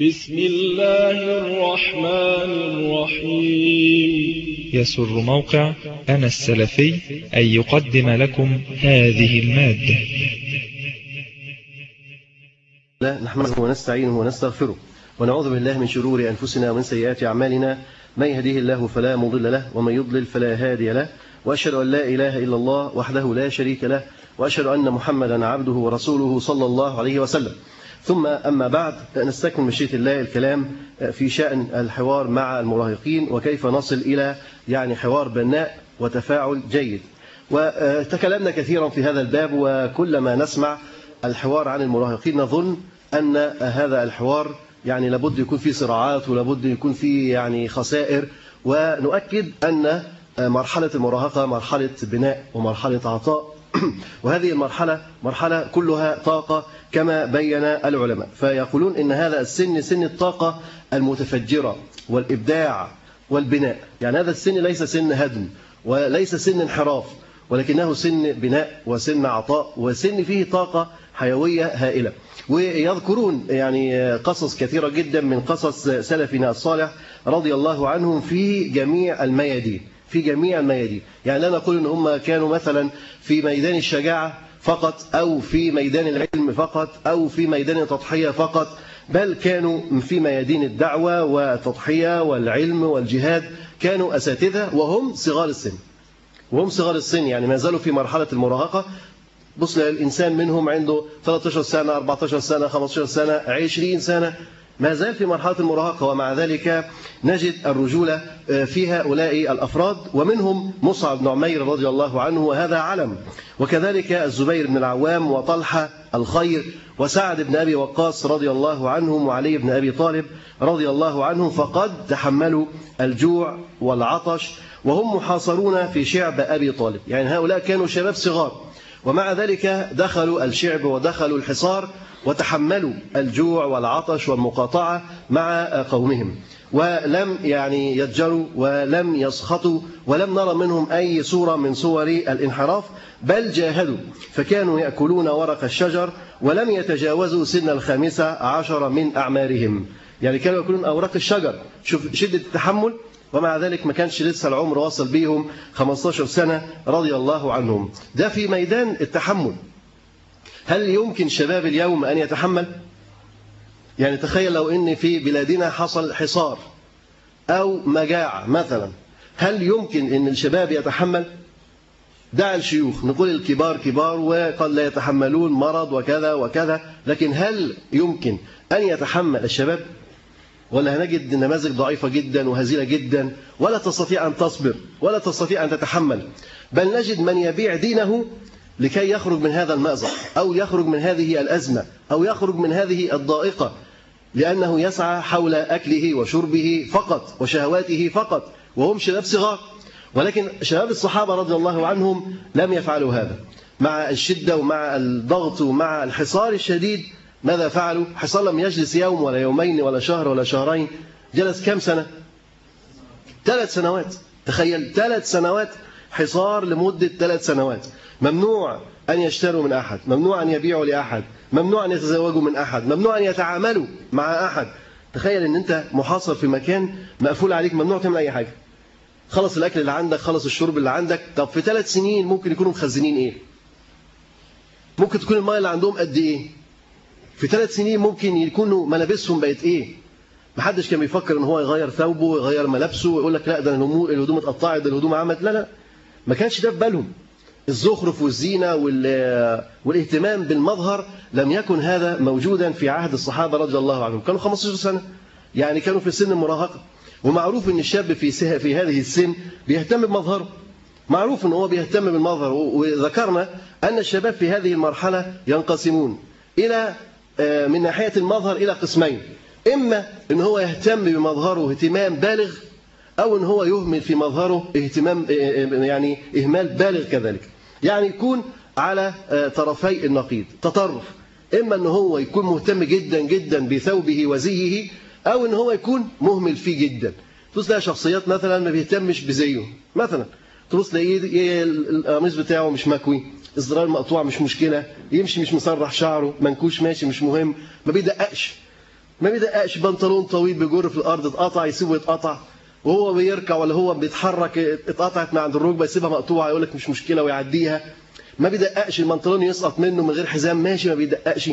بسم الله الرحمن الرحيم. يسر موقع أنا السلفي أن يقدم لكم هذه المادة. لا نحمده ونستعينه ونستغفره ونعوذ بالله من شرور أنفسنا ومن سيئات أعمالنا. من يهديه الله فلا مضل له ومن يضلل فلا هادي له. وأشهد أن لا إله إلا الله وحده لا شريك له. وأشهد أن محمدا عبده ورسوله صلى الله عليه وسلم. ثم أما بعد نستكمل مشيئة الله الكلام في شأن الحوار مع المراهقين وكيف نصل إلى يعني حوار بناء وتفاعل جيد. وتكلمنا كثيرا في هذا الباب وكلما نسمع الحوار عن المراهقين نظن أن هذا الحوار يعني لابد يكون فيه صراعات ولابد يكون فيه يعني خسائر ونؤكد أن مرحلة المراهقة مرحلة بناء ومرحلة عطاء. وهذه المرحلة مرحلة كلها طاقة كما بين العلماء. فيقولون إن هذا السن سن الطاقة المتفجرة والإبداع والبناء. يعني هذا السن ليس سن هدم وليس سن انحراف ولكنه سن بناء وسن عطاء وسن فيه طاقة حيوية هائلة. ويذكرون يعني قصص كثيرة جدا من قصص سلفنا الصالح رضي الله عنهم في جميع الميادين. في جميع الميادين يعني لا نقول إن هم كانوا مثلا في ميدان الشجاعة فقط أو في ميدان العلم فقط أو في ميدان التضحية فقط بل كانوا في ميادين الدعوة والتضحية والعلم والجهاد كانوا أساتذة وهم صغار السن. وهم صغار السن يعني ما زالوا في مرحلة المراهقة. بص الإنسان منهم عنده 13 سنة 14 سنة 15 سنة 20 سنة. ما زال في مرحلة المراهقة ومع ذلك نجد الرجولة في هؤلاء الأفراد ومنهم مصعب بن عمير رضي الله عنه وهذا علم. وكذلك الزبير بن العوام وطلحة الخير وسعد بن أبي وقاص رضي الله عنهم وعلي بن أبي طالب رضي الله عنهم فقد تحملوا الجوع والعطش وهم محاصرون في شعب أبي طالب. يعني هؤلاء كانوا شباب صغار. ومع ذلك دخلوا الشعب ودخلوا الحصار وتحملوا الجوع والعطش والمقاطعة مع قومهم. ولم يعني يتجروا ولم يسخطوا ولم نرى منهم أي صورة من صور الانحراف بل جاهدوا فكانوا يأكلون ورق الشجر ولم يتجاوزوا سن الخامسة عشر من أعمارهم. يعني كانوا يأكلون أوراق الشجر شوف شدة التحمل ومع ذلك ما كانش لسه العمر واصل بيهم 15 سنة رضي الله عنهم ده في ميدان التحمل هل يمكن شباب اليوم أن يتحمل؟ يعني تخيل لو أن في بلادنا حصل حصار أو مجاعة مثلا هل يمكن أن الشباب يتحمل؟ دع الشيوخ نقول الكبار كبار وقد لا يتحملون مرض وكذا وكذا لكن هل يمكن أن يتحمل الشباب؟ ولا هنجد نماذج ضعيفة جدا وهزيلة جدا ولا تستطيع أن تصبر ولا تستطيع أن تتحمل. بل نجد من يبيع دينه لكي يخرج من هذا المأزق أو يخرج من هذه الأزمة أو يخرج من هذه الضائقة لأنه يسعى حول أكله وشربه فقط وشهواته فقط وهم شباب صغار. ولكن شباب الصحابة رضي الله عنهم لم يفعلوا هذا. مع الشدة ومع الضغط ومع الحصار الشديد ماذا فعلوا؟ حصار لم يجلس يوم ولا يومين ولا شهر ولا شهرين. جلس كم سنة؟ ثلاث سنوات. تخيل ثلاث سنوات حصار لمدة ثلاث سنوات. ممنوع أن يشتروا من أحد ممنوع أن يبيعوا لأحد ممنوع أن يتزوجوا من أحد ممنوع أن يتعاملوا مع أحد. تخيل أن أنت محاصر في مكان مقفول عليك ممنوع تعمل أي حاجة. خلص الأكل اللي عندك خلص الشرب اللي عندك. طب في ثلاث سنين ممكن يكونوا مخزنين إيه؟ ممكن تكون المية اللي عندهم قد إيه؟ في ثلاث سنين ممكن يكونوا ملابسهم بقت إيه؟ محدش كان بيفكر إن هو يغير ثوبه ويغير ملابسه ويقول لك لا ده الهدوم اتقطعت ده الهدوم عملت. لا لا. ما كانش ده في بالهم. الزخرف والزينة والاهتمام بالمظهر لم يكن هذا موجودا في عهد الصحابة رضي الله عنهم. كانوا 15 سنة. يعني كانوا في سن المراهقة ومعروف إن الشاب في في هذه السن بيهتم بمظهره. معروف إن هو بيهتم بالمظهر. وذكرنا أن الشباب في هذه المرحلة ينقسمون إلى من ناحية المظهر إلى قسمين. إما إن هو يهتم بمظهره اهتمام بالغ أو أن هو يهمل في مظهره اهتمام يعني إهمال بالغ كذلك. يعني يكون على طرفي النقيض تطرف. إما أن هو يكون مهتم جدا جدا بثوبه وزيه أو أن هو يكون مهمل فيه جدا. تبص تلاقي شخصيات مثلا ما بيهتمش بزيه. مثلا تبص تلاقيه القميص بتاعه مش مكوي. الزرار مقطوع مش مشكلة يمشي مش مسرح شعره منكوش ماشي مش مهم. ما بيدققش. ما بيدققش بنطلون طويل بيجر في الأرض اتقطع يسيبه يتقطع. وهو بيركع ولا هو بيتحرك اتقطعت من عند الركبة يسيبها مقطوعة يقول لك مش مشكلة ويعديها. ما بيدققش البنطلون يسقط منه من غير حزام ماشي ما بيدققش.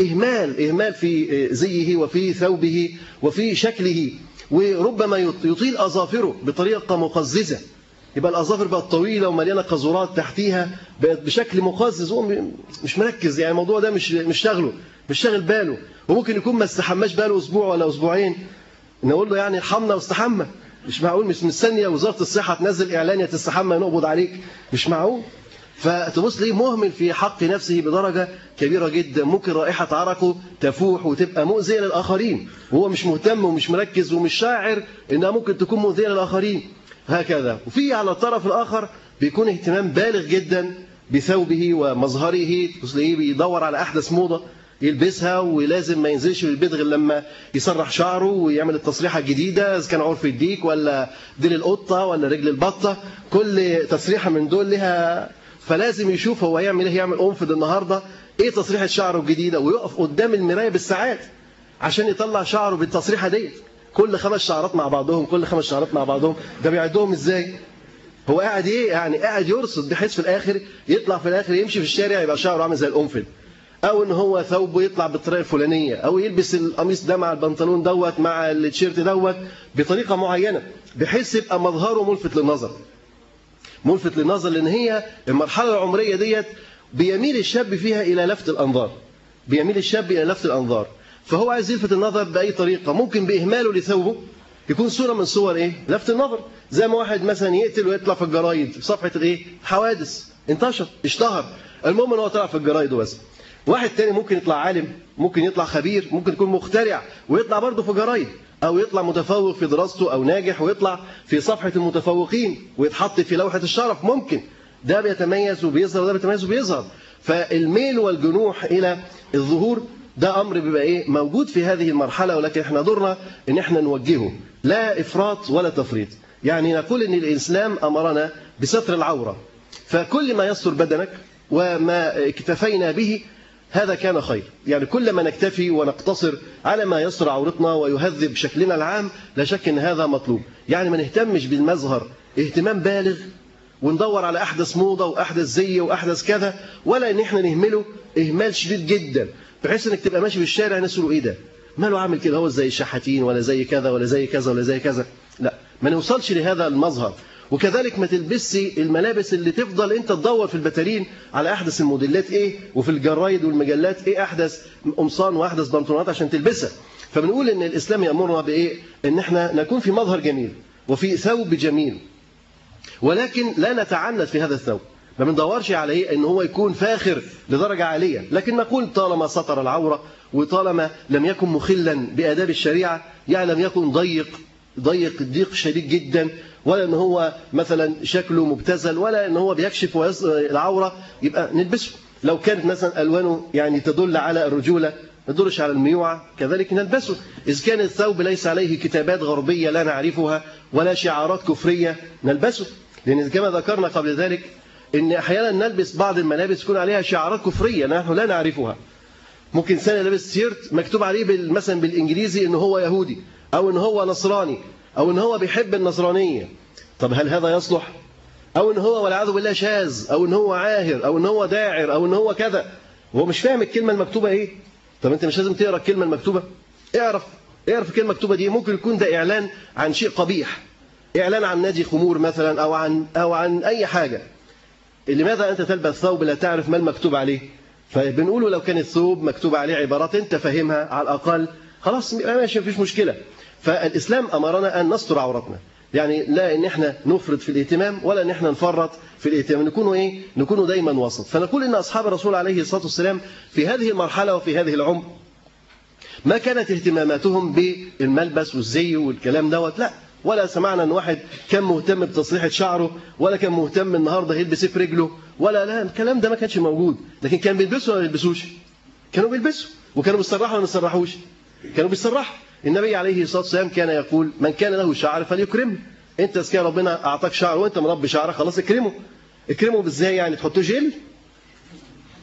إهمال إهمال في زيه وفي ثوبه وفي شكله. وربما يطيل أظافره بطريقة مقززة. يبقى الأظافر بقت طويلة ومليانة قذورات تحتيها بقت بشكل مقزز هو مش مركز يعني الموضوع ده مش مش شاغله مش شاغل باله. وممكن يكون ما استحماش باله أسبوع ولا أسبوعين. نقول له يعني ارحمنا واستحمى. مش معقول مش مستنية وزارة الصحة تنزل إعلان يا تستحمى نقبض عليك. مش معقول. فتبص ليه مهمل في حق نفسه بدرجة كبيرة جدا. ممكن رائحة عرقه تفوح وتبقى مؤذية للآخرين. وهو مش مهتم ومش مركز ومش شاعر إنها ممكن تكون مؤذية للآخرين. هكذا. وفي على الطرف الآخر بيكون اهتمام بالغ جدا بثوبه ومظهره تلاقيه بيدور على أحدث موضة يلبسها ولازم ما ينزلش البيت غير لما يسرح شعره ويعمل التصريحة الجديدة إذا كان عرف الديك ولا ديل القطة ولا رجل البطة كل تصريحة من دول لها فلازم يشوف هو يعمل إيه يعمل انفض النهارده إيه تصريحة شعره الجديدة ويقف قدام المراية بالساعات عشان يطلع شعره بالتصريحة ديت. كل خمس شعرات مع بعضهم كل خمس شعرات مع بعضهم. ده بيعدهم إزاي؟ هو قاعد إيه؟ يعني قاعد يرصد بحيث في الآخر يطلع في الآخر يمشي في الشارع يبقى شعره عامل زي القنفذ أو إن هو ثوبه يطلع بالطريقة الفلانية أو يلبس القميص ده مع البنطلون دوت مع التيشيرت دوت بطريقة معينة بحيث يبقى مظهره ملفت للنظر. ملفت للنظر لأن هي المرحلة العمرية ديت بيميل الشاب فيها إلى لفت الأنظار. بيميل الشاب إلى لفت الأنظار. فهو عايز يلفت النظر بأي طريقة. ممكن بإهماله لثوبه يكون صورة من صور إيه؟ لفت النظر. زي ما واحد مثلا يقتل ويطلع في الجرايد في صفحة الايه حوادث. انتشر اشتهر. المهم إن هو طلع في الجرايد وبس. واحد تاني ممكن يطلع عالم ممكن يطلع خبير ممكن يكون مخترع ويطلع برضه في جرايد. أو يطلع متفوق في دراسته أو ناجح ويطلع في صفحة المتفوقين ويتحط في لوحة الشرف. ممكن. ده بيتميز وبيظهر وده بيتميز وبيظهر. فالميل والجنوح إلى الظهور ده أمر بيبقى إيه؟ موجود في هذه المرحلة ولكن إحنا دورنا إن إحنا نوجهه. لا إفراط ولا تفريط. يعني نقول إن الإسلام أمرنا بستر العورة. فكل ما يستر بدنك وما اكتفينا به هذا كان خير. يعني كل ما نكتفي ونقتصر على ما يسر عورتنا ويهذب شكلنا العام لا شك إن هذا مطلوب. يعني ما نهتمش بالمظهر. اهتمام بالغ. وندور على أحدث موضة وأحدث زي وأحدث كذا ولا إن إحنا نهمله إهمال شديد جدا. بحيث إنك تبقى ماشي في الشارع الناس يقولوا إيه ده؟ ماله عامل كده؟ هو زي الشحاتين ولا زي كذا ولا زي كذا ولا زي كذا؟ لا ما نوصلش لهذا المظهر. وكذلك ما تلبسي الملابس اللي تفضل أنت تدور في البتارين على أحدث الموديلات إيه؟ وفي الجرايد والمجلات إيه؟ أحدث قمصان وأحدث بنطلونات عشان تلبسها. فبنقول إن الإسلام يأمرنا بإيه؟ إن إحنا نكون في مظهر جميل وفي ثوب جميل. ولكن لا نتعنت في هذا الثوب. ما بندورش على إيه إن هو يكون فاخر لدرجة عالية. لكن نقول طالما سطر العورة وطالما لم يكن مخلا بآداب الشريعة يعني لم يكن ضيق ضيق ضيق شديد جدا ولا إن هو مثلا شكله مبتذل ولا إن هو بيكشف العورة يبقى نلبسه. لو كانت مثلا ألوانه يعني تدل على الرجولة ما تدلش على الميوعة كذلك نلبسه. اذا كان الثوب ليس عليه كتابات غربية لا نعرفها ولا شعارات كفرية نلبسه. لأن كما ذكرنا قبل ذلك إن أحيانا نلبس بعض الملابس يكون عليها شعارات كفرية نحن لا نعرفها. ممكن انسان لابس تيشيرت مكتوب عليه مثلا بالإنجليزي ان هو يهودي أو ان هو نصراني أو إن هو بيحب النصرانية. طب هل هذا يصلح؟ أو إن هو والعياذ بالله شاذ أو إن هو عاهر أو إن هو داعر أو إن هو كذا. هو مش فاهم الكلمة المكتوبة إيه؟ طب أنت مش لازم تقرأ الكلمة المكتوبة؟ اعرف اعرف الكلمة المكتوبة دي. ممكن يكون ده إعلان عن شيء قبيح. إعلان عن نادي خمور مثلا أو عن أو عن أي حاجة. لماذا أنت تلبس ثوب لا تعرف ما المكتوب عليه؟ فبنقوله لو كان الثوب مكتوب عليه عبارات أنت فاهمها على الأقل. خلاص ماشي مفيش مشكلة. فالإسلام أمرنا أن نستر عورتنا يعني لا إن إحنا نفرط في الاهتمام ولا إن إحنا نفرط في الاهتمام نكون إيه؟ نكون دايما وسط. فنقول إن أصحاب الرسول عليه الصلاة والسلام في هذه المرحلة وفي هذه العمر ما كانت اهتماماتهم بالملبس والزي والكلام دوت. لا ولا سمعنا إن واحد كان مهتم بتصريحه شعره ولا كان مهتم النهارده يلبس في رجله ولا لا الكلام ده ما كانش موجود. لكن كان بيلبسوا ولا ما بيلبسوش؟ كانوا بيلبسوا وكانوا بيصرحوا ولا ما بيصرحوش؟ كانوا بيصرحوا. النبي عليه الصلاة والسلام كان يقول من كان له شعر فليكرمه. أنت اذا ربنا أعطاك شعر وأنت مربي شعرك خلاص اكرمه. اكرمه إزاي يعني؟ تحطه جل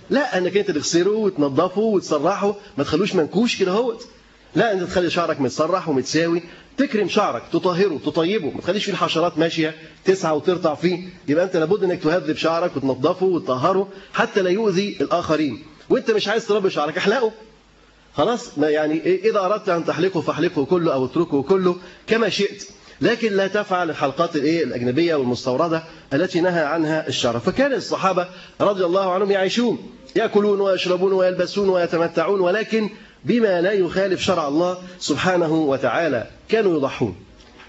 لا إنك أنت تغسله وتنظفه وتسرحه ما تخلوش منكوش كده اهوت لا أنت تخلي شعرك متسرح ومتساوي تكرم شعرك تطهره تطيبه ما تخليش فيه الحشرات ماشية تسعى وترتع فيه. يبقى أنت لابد إنك تهذب شعرك وتنظفه وتطهره حتى لا يؤذي الآخرين. وأنت مش عايز تربي شعرك أحلقه. خلاص؟ ما يعني إذا أردت أن تحلقه فاحلقه كله أو اتركه كله كما شئت. لكن لا تفعل الحلقات الإيه الأجنبية والمستوردة التي نهى عنها الشرع. فكان الصحابة رضي الله عنهم يعيشون يأكلون ويشربون ويلبسون ويتمتعون ولكن بما لا يخالف شرع الله سبحانه وتعالى. كانوا يضحون.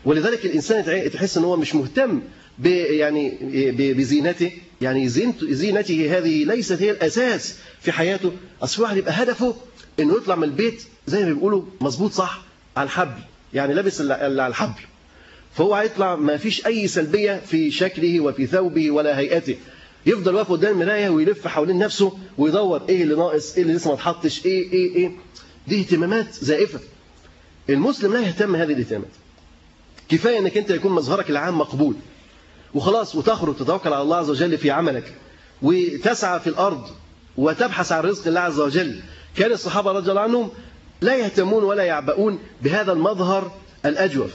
ولذلك الإنسان تحس إن هو مش مهتم يعني بزينته. يعني زينته هذه ليست هي الأساس في حياته. واحد يبقى هدفه إنه يطلع من البيت زي ما بيقولوا مظبوط صح على الحبل. يعني لابس على الحبل. فهو هيطلع ما فيش أي سلبية في شكله وفي ثوبه ولا هيئته. يفضل واقف قدام المراية ويلف حوالين نفسه ويدور إيه اللي ناقص إيه اللي لسه ما اتحطش إيه إيه إيه. دي اهتمامات زائفة. المسلم لا يهتم هذه الاهتمامات. كفاية إنك أنت يكون مظهرك العام مقبول. وخلاص وتخرج تتوكل على الله عز وجل في عملك. وتسعى في الأرض. وتبحث عن رزق الله عز وجل. كان الصحابة رضي الله عنهم لا يهتمون ولا يعبؤون بهذا المظهر الأجوف.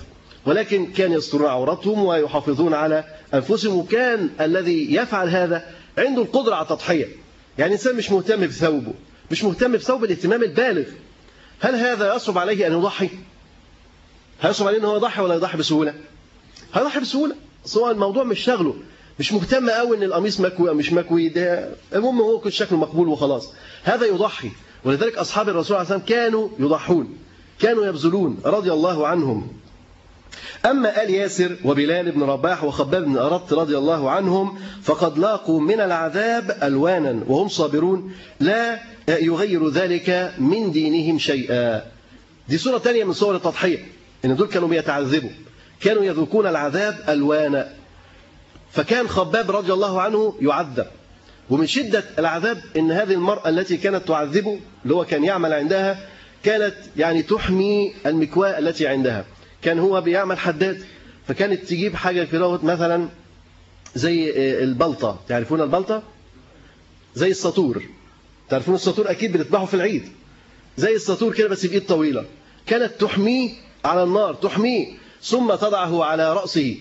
ولكن كان يسترون عورتهم ويحافظون على أنفسهم وكان الذي يفعل هذا عنده القدرة على التضحية. يعني إنسان مش مهتم بثوبه مش مهتم بثوب الاهتمام البالغ. هل هذا يصعب عليه أن يضحي؟ هيصعب عليه أن هو يضحي ولا يضحي بسهولة؟ هيضحي بسهولة؟ سواء الموضوع مش شغله مش مهتم قوي إن القميص مكوي أو مش مكوي ده المهم هو كل شكله مقبول وخلاص. هذا يضحي ولذلك أصحاب الرسول عليه الصلاه والسلام كانوا يضحون كانوا يبذلون رضي الله عنهم. أما آل ياسر وبلال بن رباح وخباب بن أرط رضي الله عنهم فقد لاقوا من العذاب ألوانا وهم صابرون. لا يغير ذلك من دينهم شيئا. دي صورة تانية من صور التضحية إن دول كانوا بيتعذبوا كانوا يذوقون العذاب ألوانا. فكان خباب رضي الله عنه يعذب. ومن شدة العذاب إن هذه المرأة التي كانت تعذبه اللي هو كان يعمل عندها كانت يعني تحمي المكواة التي عندها. كان هو بيعمل حداد فكانت تجيب حاجة كده مثلا زي البلطة. تعرفون البلطة؟ زي السطور. تعرفون السطور؟ أكيد بتذبحه في العيد. زي السطور كده بس بإيد طويلة. كانت تحميه على النار تحميه. ثم تضعه على رأسه.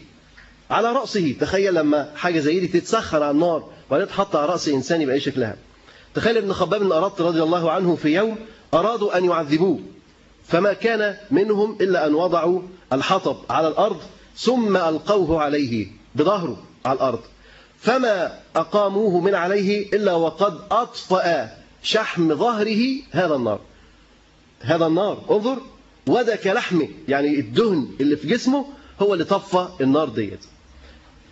على رأسه. تخيل لما حاجة زي دي تتسخن على النار وبعدين تحط على رأس إنسان يبقى إيه شكلها. تخيل ابن خباب بن رضي الله عنه في يوم أرادوا أن يعذبوه. فما كان منهم إلا أن وضعوا الحطب على الأرض ثم ألقوه عليه بظهره على الأرض. فما أقاموه من عليه إلا وقد أطفأ شحم ظهره هذا النار. هذا النار انظر ودك لحمه يعني الدهن اللي في جسمه هو اللي طفى النار ديت.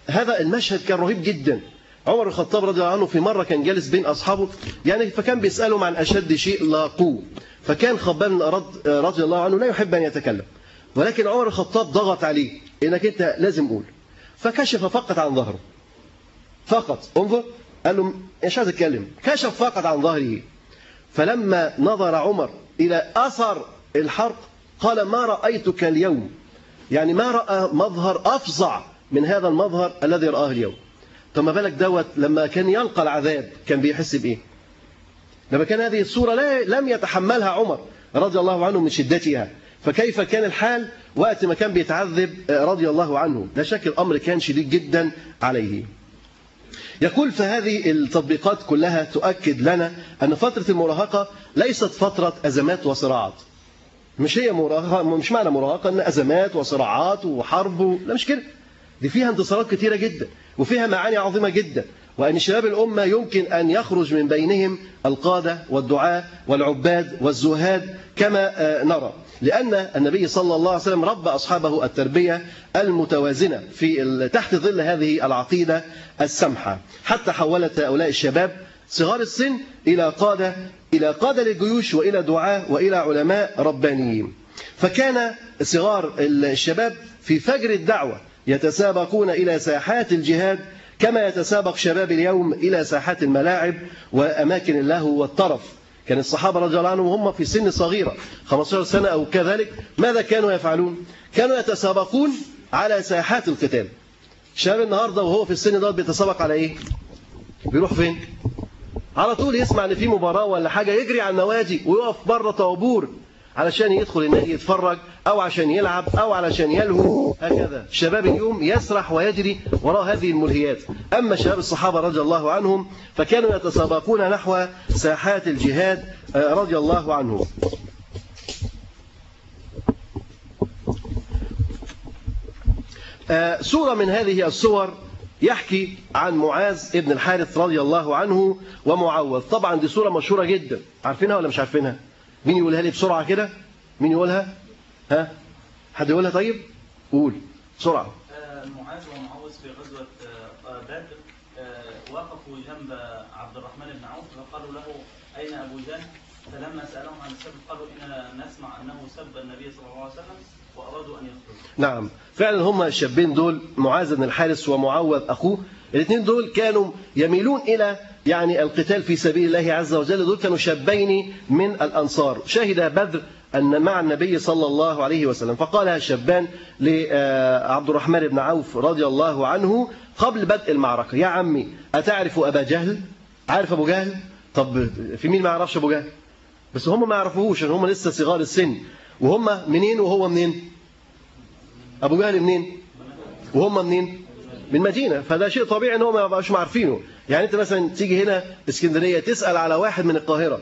هذا المشهد كان رهيب جدا. عمر الخطاب رضي الله عنه في مرة كان جالس بين أصحابه يعني فكان بيسألهم عن أشد شيء لاقوه. فكان خباب بن رضي الله عنه لا يحب أن يتكلم. ولكن عمر الخطاب ضغط عليه إنك أنت لازم قول. فكشف فقط عن ظهره. فقط. انظر. قال له مش عايز أتكلم. كشف فقط عن ظهره. فلما نظر عمر إلى أثر الحرق قال ما رأيتك اليوم؟ يعني ما رأى مظهر أفظع من هذا المظهر الذي رآه اليوم. طب ما بالك دوت لما كان يلقى العذاب كان بيحس بإيه؟ لما كان هذه الصورة لا لم يتحملها عمر رضي الله عنه من شدتها. فكيف كان الحال؟ وقت ما كان بيتعذب رضي الله عنه. لا شك الأمر كان شديد جدا عليه. يقول فهذه التطبيقات كلها تؤكد لنا أن فترة المراهقة ليست فترة أزمات وصراعات. مش هي مراهقة مش معنى مراهقة أن أزمات وصراعات وحرب لا مش كده. دي فيها انتصارات كثيرة جدا وفيها معاني عظيمة جدا. وأن شباب الأمة يمكن أن يخرج من بينهم القادة والدعاة والعباد والزهاد كما نرى. لأن النبي صلى الله عليه وسلم ربى أصحابه التربية المتوازنة في تحت ظل هذه العقيدة السمحة. حتى حولت هؤلاء الشباب صغار السن إلى قادة إلى قادة للجيوش وإلى دعاة وإلى علماء ربانيين. فكان صغار الشباب في فجر الدعوة يتسابقون إلى ساحات الجهاد كما يتسابق شباب اليوم إلى ساحات الملاعب وأماكن اللهو والطرف. كان الصحابة رضي الله عنهم هم في سن صغيرة 15 سنة أو كذلك. ماذا كانوا يفعلون؟ كانوا يتسابقون على ساحات القتال. شاب النهاردة وهو في السن ده بيتسابق على إيه؟ بيروح فين؟ على طول يسمع إن في مباراة ولا حاجة يجري على النوادي ويقف بره طابور. علشان يدخل النادي يتفرج أو عشان يلعب أو علشان يلهو. هكذا. شباب اليوم يسرح ويجري وراء هذه الملهيات. أما شباب الصحابة رضي الله عنهم فكانوا يتسابقون نحو ساحات الجهاد آه، رضي الله عنهم. آه، سورة من هذه السور يحكي عن معاذ ابن الحارث رضي الله عنه ومعوذ. طبعا دي سورة مشهورة جدا. عارفينها ولا مش عارفينها؟ مين يقولها لي بسرعة كده؟ مين يقولها؟ ها؟ حد يقولها طيب؟ قول. بسرعة. آه، معاذ ومعوذ في غزوة آه، بدر. آه، وقفوا جنب عبد الرحمن بن عوف فقالوا له أين أبو جهل؟ فلما سألهم عن السبب قالوا إننا نسمع أنه سب النبي صلى الله عليه وسلم وأرادوا أن يخرجوا نعم. فعلا هم الشابين دول معاذ بن الحارث ومعوذ أخوه الاثنين دول كانوا يميلون إلى يعني القتال في سبيل الله عز وجل دول كانوا شابين من الأنصار. شهد بدر أن مع النبي صلى الله عليه وسلم فقالها الشابان لعبد الرحمن بن عوف رضي الله عنه قبل بدء المعركة يا عمي أتعرف أبا جهل؟ عارف أبو جهل؟ طب في مين ما يعرفش أبو جهل؟ بس هم ما يعرفوهوش ان هم لسه صغار السن. وهم منين وهو منين؟ أبو جهل منين؟ وهم منين؟ من مدينة. فده شيء طبيعي إن هم ما يبقاش عارفينه يعني انت مثلا تيجي هنا اسكندرية تسأل على واحد من القاهرة.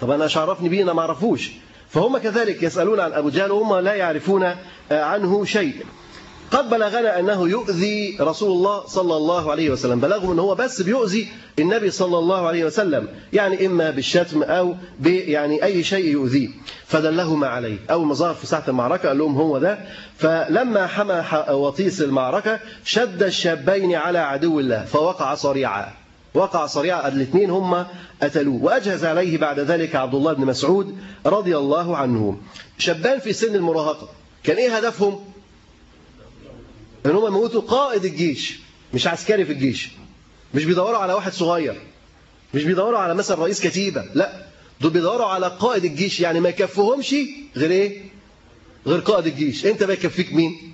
طب أنا إيش عرفني بيه أنا ما أعرفوش. فهم كذلك يسألون عن أبو جهل وهم لا يعرفون عنه شيء. قد بلغنا أنه يؤذي رسول الله صلى الله عليه وسلم. بلغهم أنه هو بس بيؤذي النبي صلى الله عليه وسلم. يعني إما بالشتم أو يعني أي شيء يؤذيه فدلهما عليه. أول ما ظهر في ساعة المعركة قال لهم هو ده فلما حمى وطيس المعركة شد الشابين على عدو الله. فوقع صريعا. وقع صريعا. الاثنين هم قتلوه. وأجهز عليه بعد ذلك عبد الله بن مسعود رضي الله عنه. شابان في سن المراهقة. كان إيه هدفهم؟ ان هم يموتوا قائد الجيش مش عسكري في الجيش. مش بيدوروا على واحد صغير. مش بيدوروا على مثلا رئيس كتيبة. لا دول بيدوروا على قائد الجيش. يعني ما يكفهمش غير إيه؟ غير قائد الجيش. أنت بقى يكفيك مين؟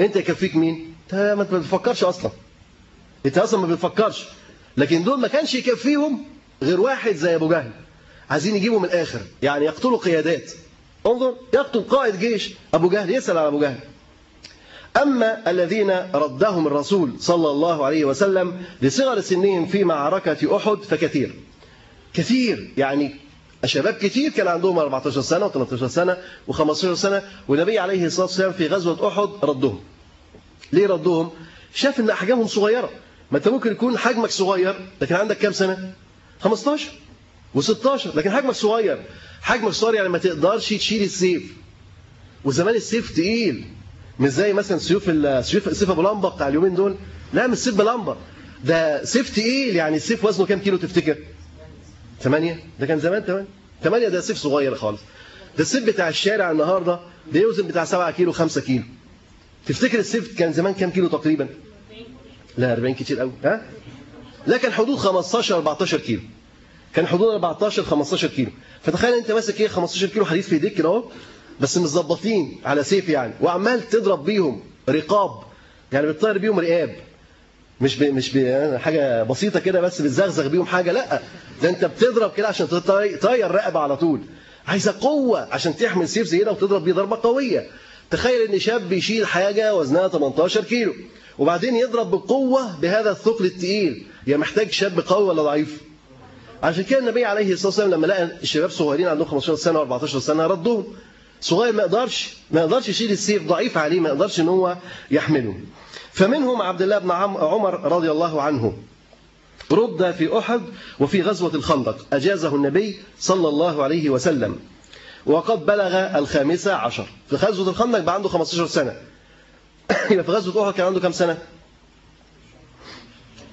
أنت يكفيك مين؟ أنت ما بتفكرش أصلا. أنت أصلا ما بتفكرش. لكن دول ما كانش يكفيهم غير واحد زي أبو جهل. عايزين يجيبوا من الآخر. يعني يقتلوا قيادات. انظر يقتل قائد جيش أبو جهل. يسأل على أبو جهل. أما الذين ردهم الرسول صلى الله عليه وسلم لصغر سنهم في معركة أحد فكثير. كثير يعني شباب كثير كان عندهم 14 سنة و13 سنة و15 سنة والنبي عليه الصلاة والسلام في غزوة أحد ردهم. ليه ردهم؟ شاف إن أحجامهم صغيرة. ما أنت ممكن يكون حجمك صغير لكن عندك كام سنة؟ 15 و16 لكن حجمك صغير. حجمك صغير يعني ما تقدرش تشيل السيف. وزمان السيف تقيل. مش زي مثلا سيوف سيوف سيف أبو لمبه بتاع اليومين دول. لا مش سيف بلمبه ده سيف تقيل يعني السيف وزنه كام كيلو تفتكر؟ 8 ده كان زمان 8 8 ده سيف صغير خالص. ده السيف بتاع الشارع النهارده بيوزن بتاع 7 كيلو 5 كيلو. تفتكر السيف كان زمان كام كيلو تقريبا؟ لا 40 كتير قوي. ها؟ لا كان حدود 15 14 كيلو. كان حدود 14 15 كيلو. فتخيل أنت ماسك إيه 15 كيلو حديد في ايديك كده أهو. بس متظبطين على سيف يعني. وعمال تضرب بيهم رقاب. يعني بتطير بيهم رقاب. مش ب... مش ب... يعني حاجة بسيطة كده بس بتزغزغ بيهم حاجة. لا ده انت بتضرب كده عشان تطير رقبة على طول. عايزة قوة عشان تحمل سيف زي ده وتضرب بيه ضربة قوية. تخيل إن شاب بيشيل حاجة وزنها 18 كيلو وبعدين يضرب بقوة بهذا الثقل الثقيل يا محتاج شاب قوي ولا ضعيف؟ عشان كده النبي عليه الصلاة والسلام لما لقى الشباب صغيرين عندهم 15 سنة و14 سنة ردهم صغير ما يقدرش ما يقدرش يشيل السيف ضعيف عليه ما يقدرش إن هو يحمله. فمنهم عبد الله بن عمر رضي الله عنه. رد في أحد وفي غزوة الخندق. أجازه النبي صلى الله عليه وسلم. وقد بلغ الخامسة عشر. في غزوة الخندق بقى عنده 15 سنة. يبقى في غزوة أحد كان عنده كم سنة؟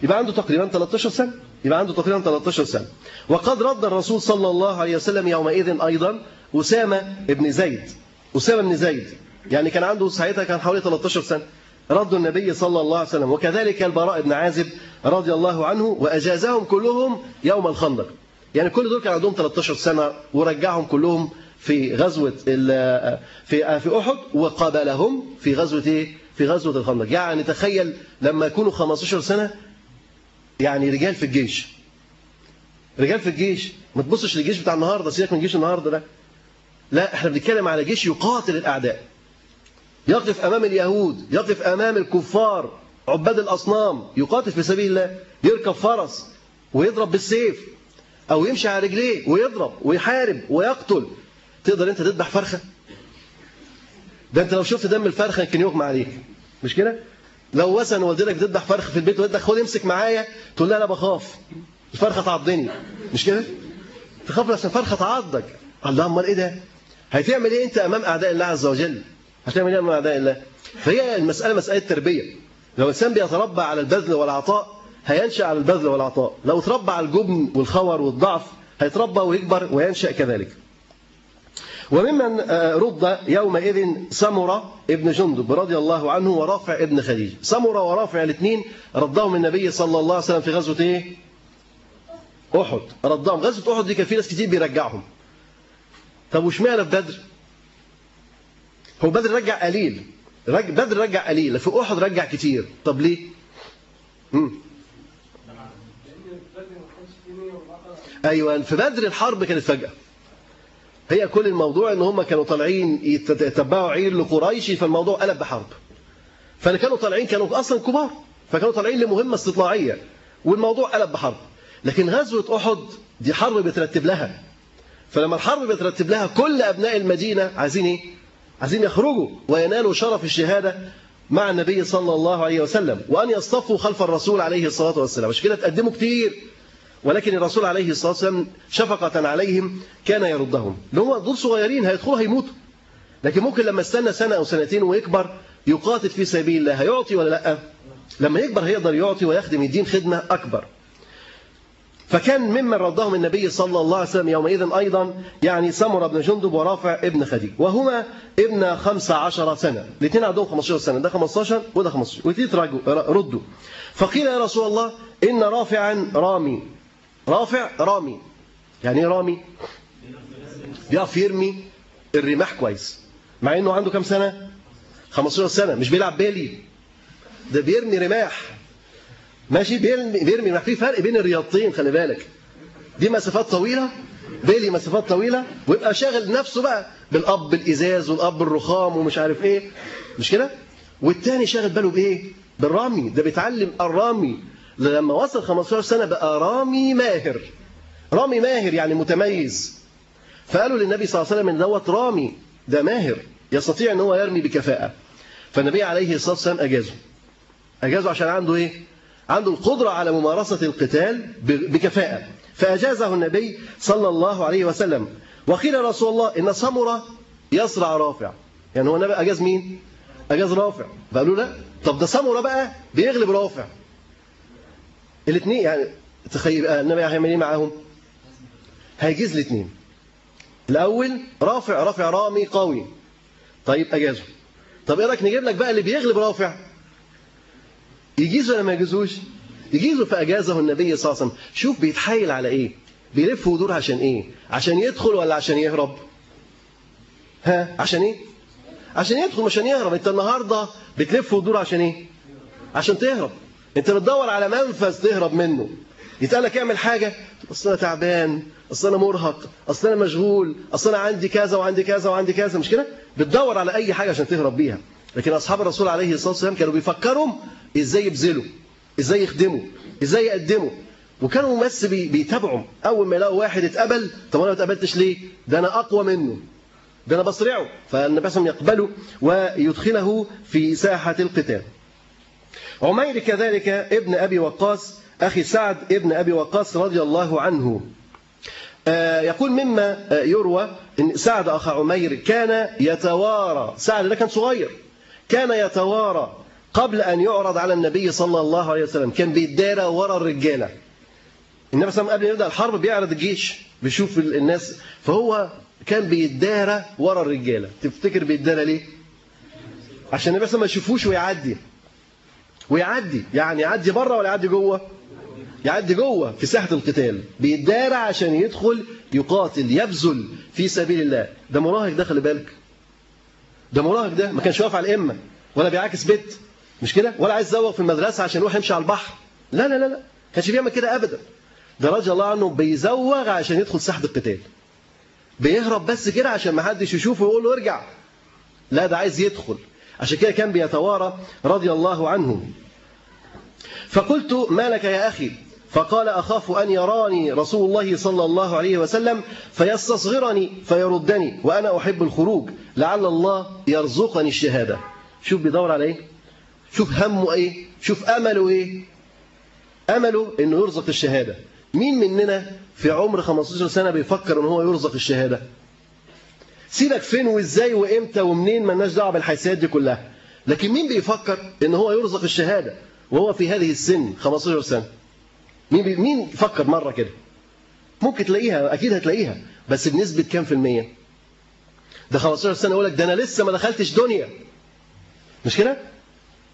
يبقى عنده تقريبا 13 سنة. يبقى عنده تقريبا 13 سنة. وقد رد الرسول صلى الله عليه وسلم يومئذ أيضا أسامة بن زيد. أسامة بن زيد. يعني كان عنده ساعتها كان حوالي 13 سنة. رد النبي صلى الله عليه وسلم. وكذلك البراء بن عازب رضي الله عنه وأجازهم كلهم يوم الخندق. يعني كل دول كان عندهم 13 سنة ورجعهم كلهم في غزوة في في أحد وقابلهم في غزوة إيه؟ في غزوة الخندق. يعني تخيل لما يكونوا 15 سنة يعني رجال في الجيش. رجال في الجيش. ما تبصش للجيش بتاع النهارده سيبك من جيش النهارده ده. لا إحنا بنتكلم على جيش يقاتل الأعداء. يقف أمام اليهود يقف أمام الكفار عباد الأصنام يقاتل في سبيل الله يركب فرس ويضرب بالسيف أو يمشي على رجليه ويضرب ويحارب ويقتل. تقدر أنت تذبح فرخة؟ ده أنت لو شفت دم الفرخة يمكن يغمى عليك. مش كده؟ لو مثلا والدتك بتذبح فرخ في البيت والدتك خد امسك معايا تقول لها أنا بخاف. الفرخة تعضني. مش كده؟ تخاف عشان الفرخة تعضك. الله أمال إيه ده؟ هتعمل إيه أنت أمام أعداء الله عز وجل؟ هتعمل إيه أمام أعداء الله؟ فهي المسألة مسألة تربيه لو الانسان بيتربى على البذل والعطاء هينشأ على البذل والعطاء. لو تربى على الجبن والخور والضعف هيتربى ويكبر وينشأ كذلك. وممن رد يومئذ سمرة ابن جندب رضي الله عنه ورافع ابن خديج سمرة ورافع الاثنين ردهم النبي صلى الله عليه وسلم في غزوة إيه؟ أحد. ردهم. غزوة أحد دي كان في ناس كتير بيرجعهم. طب واشمعنى في بدر؟ هو بدر رجع قليل. رج... بدر رجع قليل. في أحد رجع كتير. طب ليه؟ مم. أيوة في بدر الحرب كانت فجأة. هي كل الموضوع إن هم كانوا طالعين يتبعوا عير لقريش فالموضوع قلب بحرب. فاللي كانوا طالعين كانوا أصلا كبار. فكانوا طالعين لمهمة استطلاعية. والموضوع قلب بحرب. لكن غزوة أحد دي حرب بترتب لها. فلما الحرب بترتب لها كل أبناء المدينة عايزين إيه؟ عايزين يخرجوا وينالوا شرف الشهادة مع النبي صلى الله عليه وسلم وأن يصطفوا خلف الرسول عليه الصلاة والسلام. مش كده تقدموا كتير. ولكن الرسول عليه الصلاة والسلام شفقة عليهم كان يردهم. اللي هم دول صغيرين هيدخلوا هيموتوا. لكن ممكن لما استنى سنة أو سنتين ويكبر يقاتل في سبيل الله هيعطي ولا لأ؟ لما يكبر هيقدر يعطي ويخدم الدين خدمة أكبر. فكان ممن ردهم النبي صلى الله عليه وسلم يومئذ أيضا يعني سمر بن جندب ورافع ابن خديج. وهما ابن 15 سنة. الاثنين عندهم 15 سنة. ده 15 وده 15 والاثنين ردوا. فقيل يا رسول الله إن رافعا رامي. رافع رامي. يعني إيه رامي؟ بيعرف يرمي الرماح كويس. مع إنه عنده كام سنة؟ 15 سنة. مش بيلعب بالي. ده بيرمي رماح. ماشي؟ بيرمي بيرمي. رماح في فرق بين الرياضتين خلي بالك. دي مسافات طويلة بيلي مسافات طويلة ويبقى شاغل نفسه بقى بالأب الازاز والأب الرخام ومش عارف إيه. مش كده؟ والتاني شاغل باله بإيه؟ بالرامي ده بيتعلم الرامي لما وصل 15 سنة بقى رامي ماهر. رامي ماهر يعني متميز. فقالوا للنبي صلى الله عليه وسلم إن دوت رامي. ده ماهر. يستطيع إن هو يرمي بكفاءة. فالنبي عليه الصلاة والسلام أجازه. أجازه عشان عنده إيه؟ عنده القدرة على ممارسة القتال بكفاءة. فأجازه النبي صلى الله عليه وسلم. وقيل رسول الله إن سمرة يصرع رافع. يعني هو النبي أجاز مين؟ أجاز رافع. فقالوا لا. طب ده سمرة بقى بيغلب رافع. الاثنين يعني تخيل النبي هيعمل إيه معاهم؟ هيجيز الاثنين. الأول رافع رافع رامي قوي. طيب أجازه. طب إيه رأيك نجيب لك بقى اللي بيغلب رافع؟ يجيزه ولا ما يجيزوش يجيزه فاجازه النبي صلى الله عليه وسلم. شوف بيتحايل على إيه؟ بيلف ودور عشان إيه؟ عشان يدخل ولا عشان يهرب؟ ها؟ عشان إيه؟ عشان يدخل عشان يهرب. أنت النهارده بتلف ودور عشان إيه؟ عشان تهرب. أنت بتدور على منفذ تهرب منه. يتقال لك اعمل حاجة؟ أصل أنا تعبان أصل أنا مرهق أصل أنا مشغول أصل أنا عندي كذا وعندي كذا وعندي كذا. مش كده؟ بتدور على أي حاجة عشان تهرب بيها. لكن أصحاب الرسول عليه الصلاة والسلام كانوا بيفكروا إزاي يبذلوا إزاي يخدموا إزاي يقدموا. وكانوا بس بيتابعوا. أول ما يلاقوا واحد اتقبل طب أنا ما اتقبلتش ليه؟ ده أنا أقوى منه. ده أنا بصرعه. فالنبي صلى يقبله ويدخله في ساحة القتال. عمير كذلك ابن أبي وقاص أخي سعد ابن أبي وقاص رضي الله عنه. يقول مما يروى أن سعد أخ عمير كان يتوارى. سعد ده كان صغير. كان يتوارى. قبل أن يعرض على النبي صلى الله عليه وسلم. كان بيتدارى ورا الرجالة. النبي صلى الله عليه وسلم قبل يبدأ الحرب بيعرض الجيش بيشوف الناس. فهو كان بيتدارى ورا الرجالة. تفتكر بيتدارى ليه؟ عشان النبي صلى الله عليه وسلم ما يشوفوش ويعدي. ويعدي. يعني يعدي بره ولا يعدي جوه؟ يعدي جوه في ساحة القتال. بيتدارى عشان يدخل يقاتل يبذل في سبيل الله. ده مراهق ده خلي بالك. ده مراهق ده ما كانش واقف على الإمة ولا بيعاكس بيت. مش كده؟ ولا عايز يزوق في المدرسة عشان يروح يمشي على البحر. لا لا لا لا. كانش بيعمل كده ابدا. ده رضي الله عنه بيزوغ عشان يدخل ساحة القتال. بيهرب بس كده عشان ما حدش يشوفه ويقول له ارجع. لا ده عايز يدخل. عشان كده كان بيتوارى رضي الله عنه. فقلت ما لك يا أخي؟ فقال أخاف أن يراني رسول الله صلى الله عليه وسلم فيستصغرني فيردني وأنا أحب الخروج. لعل الله يرزقني الشهادة. شوف بيدور على إيه؟ شوف همه إيه؟ شوف أمله إيه؟ أمله إنه يرزق الشهادة. مين مننا في عمر 15 سنة بيفكر إن هو يرزق الشهادة؟ سيبك فين وإزاي وإمتى ومنين مالناش دعوة بالحيثيات دي كلها. لكن مين بيفكر إن هو يرزق الشهادة وهو في هذه السن 15 سنة؟ مين بي... مين فكر مرة كده؟ ممكن تلاقيها أكيد هتلاقيها بس بنسبة كام في المية؟ ده 15 سنة يقول لك ده أنا لسه ما دخلتش دنيا. مش كده؟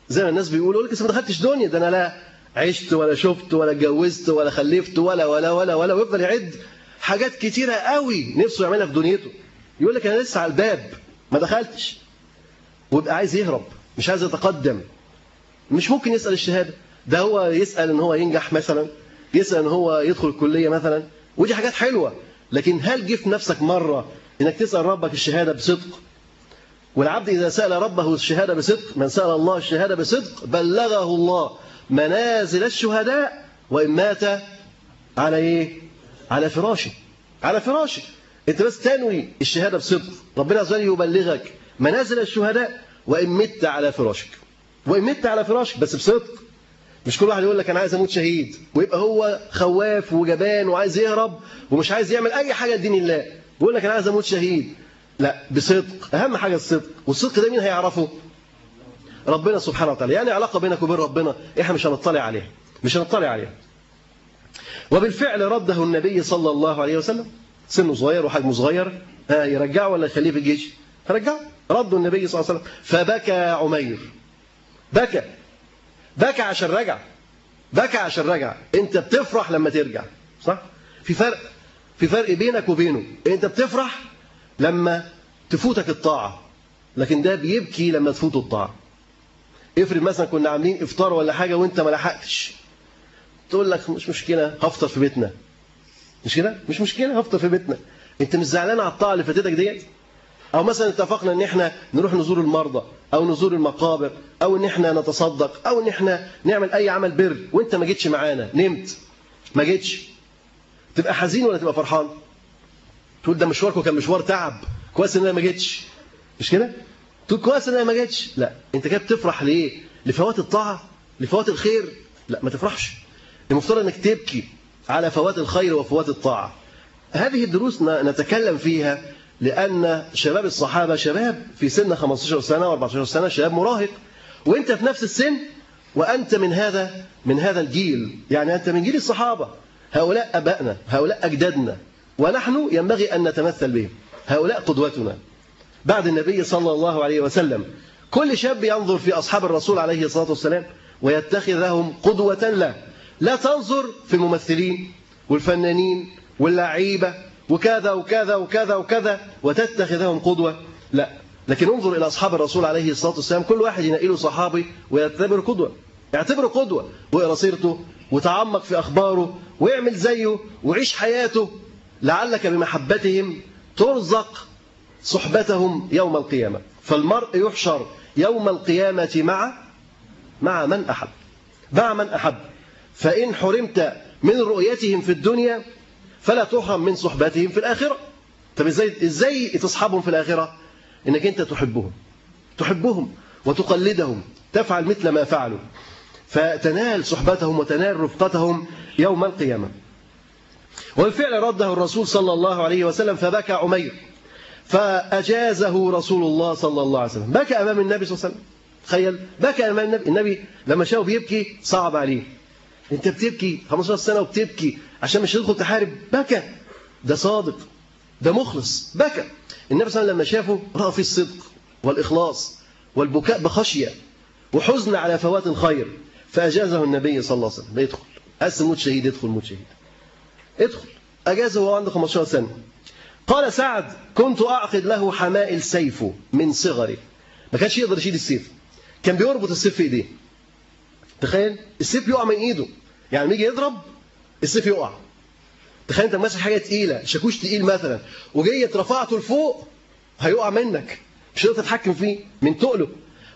زي ما الناس بيقولوا يقول لك ما دخلتش دنيا ده أنا لا عشت ولا شفت ولا اتجوزت ولا خلفت ولا ولا ولا ولا ويفضل يعد حاجات كتيرة قوي نفسه يعملها في دنيته. يقول لك أنا لسه على الباب ما دخلتش. ويبقى عايز يهرب مش عايز يتقدم مش ممكن يسأل الشهادة. ده هو يسأل إن هو ينجح مثلا يسأل إن هو يدخل الكلية مثلا. ودي حاجات حلوة لكن هل جه في نفسك مرة إنك تسأل ربك الشهادة بصدق؟ والعبد إذا سأل ربه الشهادة بصدق من سأل الله الشهادة بصدق بلغه الله منازل الشهداء وإن مات على إيه؟ على فراشه. على فراشه. أنت بس تنوي الشهادة بصدق. ربنا عز وجل يبلغك منازل الشهداء وإن مت على فراشك. وإن مت على فراشك بس بصدق. مش كل واحد يقول لك أنا عايز أموت شهيد ويبقى هو خواف وجبان وعايز يهرب ومش عايز يعمل أي حاجة لدين الله. بيقول لك أنا عايز أموت شهيد. لا بصدق. أهم حاجة الصدق. والصدق ده مين هيعرفه؟ ربنا سبحانه وتعالى. يعني علاقة بينك وبين ربنا إحنا مش هنطلع عليها. مش هنطلع عليها. وبالفعل رده النبي صلى الله عليه وسلم. سنه صغير وحجمه صغير. ها يرجعه ولا يخليه في الجيش؟ فرجعه رده النبي صلى الله عليه وسلم. فبكى عمير. بكى. بكى عشان رجع. بكى عشان رجع. أنت بتفرح لما ترجع. صح؟ في فرق. في فرق بينك وبينه. أنت بتفرح لما تفوتك الطاعة. لكن ده بيبكي لما تفوته الطاعة. افرض مثلا كنا عاملين إفطار ولا حاجة وانت ما لحقتش. تقول لك مش مشكلة هفطر في بيتنا. مش كده؟ مش مشكلة هفطر في بيتنا. انت مش زعلان على الطاعة اللي فاتتك ديت؟ أو مثلا اتفقنا إن إحنا نروح نزور المرضى أو نزور المقابر أو إن إحنا نتصدق أو إن إحنا نعمل أي عمل بر وانت ما جيتش معانا. نمت. ما جيتش. تبقى حزين ولا تبقى فرحان؟ تقول ده مشواركم كان مشوار تعب. كويس إن أنا ما جيتش. مش كده؟ تقول كويس إن أنا ما جيتش. لا. أنت كده بتفرح ليه؟ لفوات الطاعة لفوات الخير. لا ما تفرحش. المفترض إنك تبكي على فوات الخير وفوات الطاعة. هذه الدروس نتكلم فيها لأن شباب الصحابة شباب في سن 15 سنة و14 سنة شباب مراهق. وأنت في نفس السن وأنت من هذا من هذا الجيل. يعني أنت من جيل الصحابة. هؤلاء أبائنا هؤلاء أجدادنا. ونحن ينبغي أن نتمثل بهم. هؤلاء قدوتنا. بعد النبي صلى الله عليه وسلم كل شاب ينظر في أصحاب الرسول عليه الصلاة والسلام ويتخذهم قدوة له. لا تنظر في الممثلين والفنانين واللعيبة وكذا وكذا وكذا وكذا وتتخذهم قدوة. لا. لكن انظر إلى أصحاب الرسول عليه الصلاة والسلام كل واحد ينقله صحابي ويعتبر قدوة. يعتبره قدوة. واقرا سيرته وتعمق في أخباره ويعمل زيه وعيش حياته. لعلك بمحبتهم ترزق صحبتهم يوم القيامة. فالمرء يحشر يوم القيامة مع مع من أحب. مع من أحب. فإن حرمت من رؤيتهم في الدنيا فلا تحرم من صحبتهم في الآخرة. طب إزاي إزاي تصحبهم في الآخرة؟ إنك أنت تحبهم. تحبهم وتقلدهم. تفعل مثل ما فعلوا. فتنال صحبتهم وتنال رفقتهم يوم القيامة. والفعل رده الرسول صلى الله عليه وسلم فبكى عمير. فأجازه رسول الله صلى الله عليه وسلم. بكى أمام النبي صلى الله عليه وسلم. تخيل بكى أمام النبي. النبي لما شافه بيبكي صعب عليه. أنت بتبكي 15 سنة وبتبكي عشان مش تدخل تحارب. بكى. ده صادق. ده مخلص. بكى. النبي صلى الله عليه وسلم لما شافه رأى فيه الصدق والإخلاص والبكاء بخشية وحزن على فوات الخير فأجازه النبي صلى الله عليه وسلم. يدخل أس موت شهيد يدخل موت شهيد ادخل. أجازه وهو عنده 15 سنة. قال سعد كنت أعقد له حمائل سيفه من صغري. ما كانش يقدر يشيل السيف. كان بيربط السيف في إيديه. تخيل؟ السيف يقع من إيده. يعني يجي يضرب السيف يقع. تخيل أنت ماسك حاجة تقيلة شاكوش تقيل مثلا وجيت رفعته لفوق هيقع منك. مش هتقدر تتحكم فيه من تقله.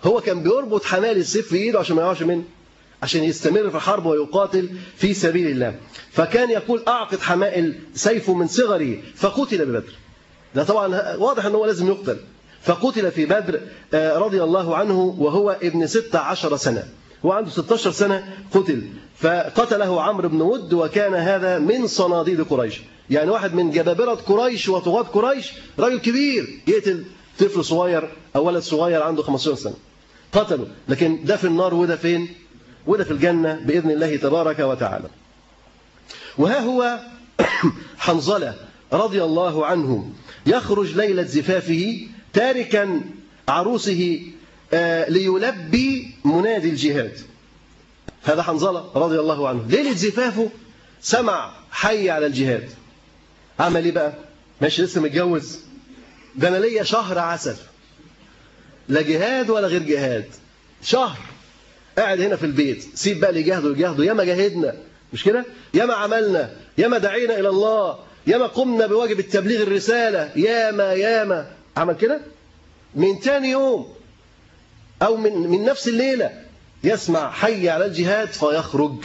هو كان بيربط حمال السيف في إيده عشان ما يقعش منه. عشان يستمر في الحرب ويقاتل في سبيل الله. فكان يقول أعقد حمائل سيفه من صغري فقتل ببدر. ده طبعا واضح إن هو لازم يقتل. فقتل في بدر آه، رضي الله عنه وهو ابن 16 سنة. هو عنده 16 سنة قتل. فقتله عمرو بن ود وكان هذا من صناديد قريش. يعني واحد من جبابرة قريش وطغاة قريش راجل كبير يقتل طفل صغير أو ولد صغير عنده 15 سنة. قتله. لكن ده في النار وده فين؟ وده في الجنة بإذن الله تبارك وتعالى. وها هو حنظلة رضي الله عنه يخرج ليلة زفافه تاركا عروسه آه، ليلبي منادي الجهاد. هذا حنظلة رضي الله عنه. ليلة زفافه سمع حي على الجهاد. عمل إيه بقى؟ ماشي لسه متجوز. ده أنا ليا شهر عسل. لا جهاد ولا غير جهاد. شهر. قاعد هنا في البيت. سيب بقى اللي يجاهدوا يجاهدوا ياما جاهدنا. مش كده؟ ياما عملنا. ياما دعينا إلى الله. ياما قمنا بواجب التبليغ الرسالة. ياما ياما. عمل كده؟ من تاني يوم أو من من نفس الليلة يسمع حي على الجهاد فيخرج.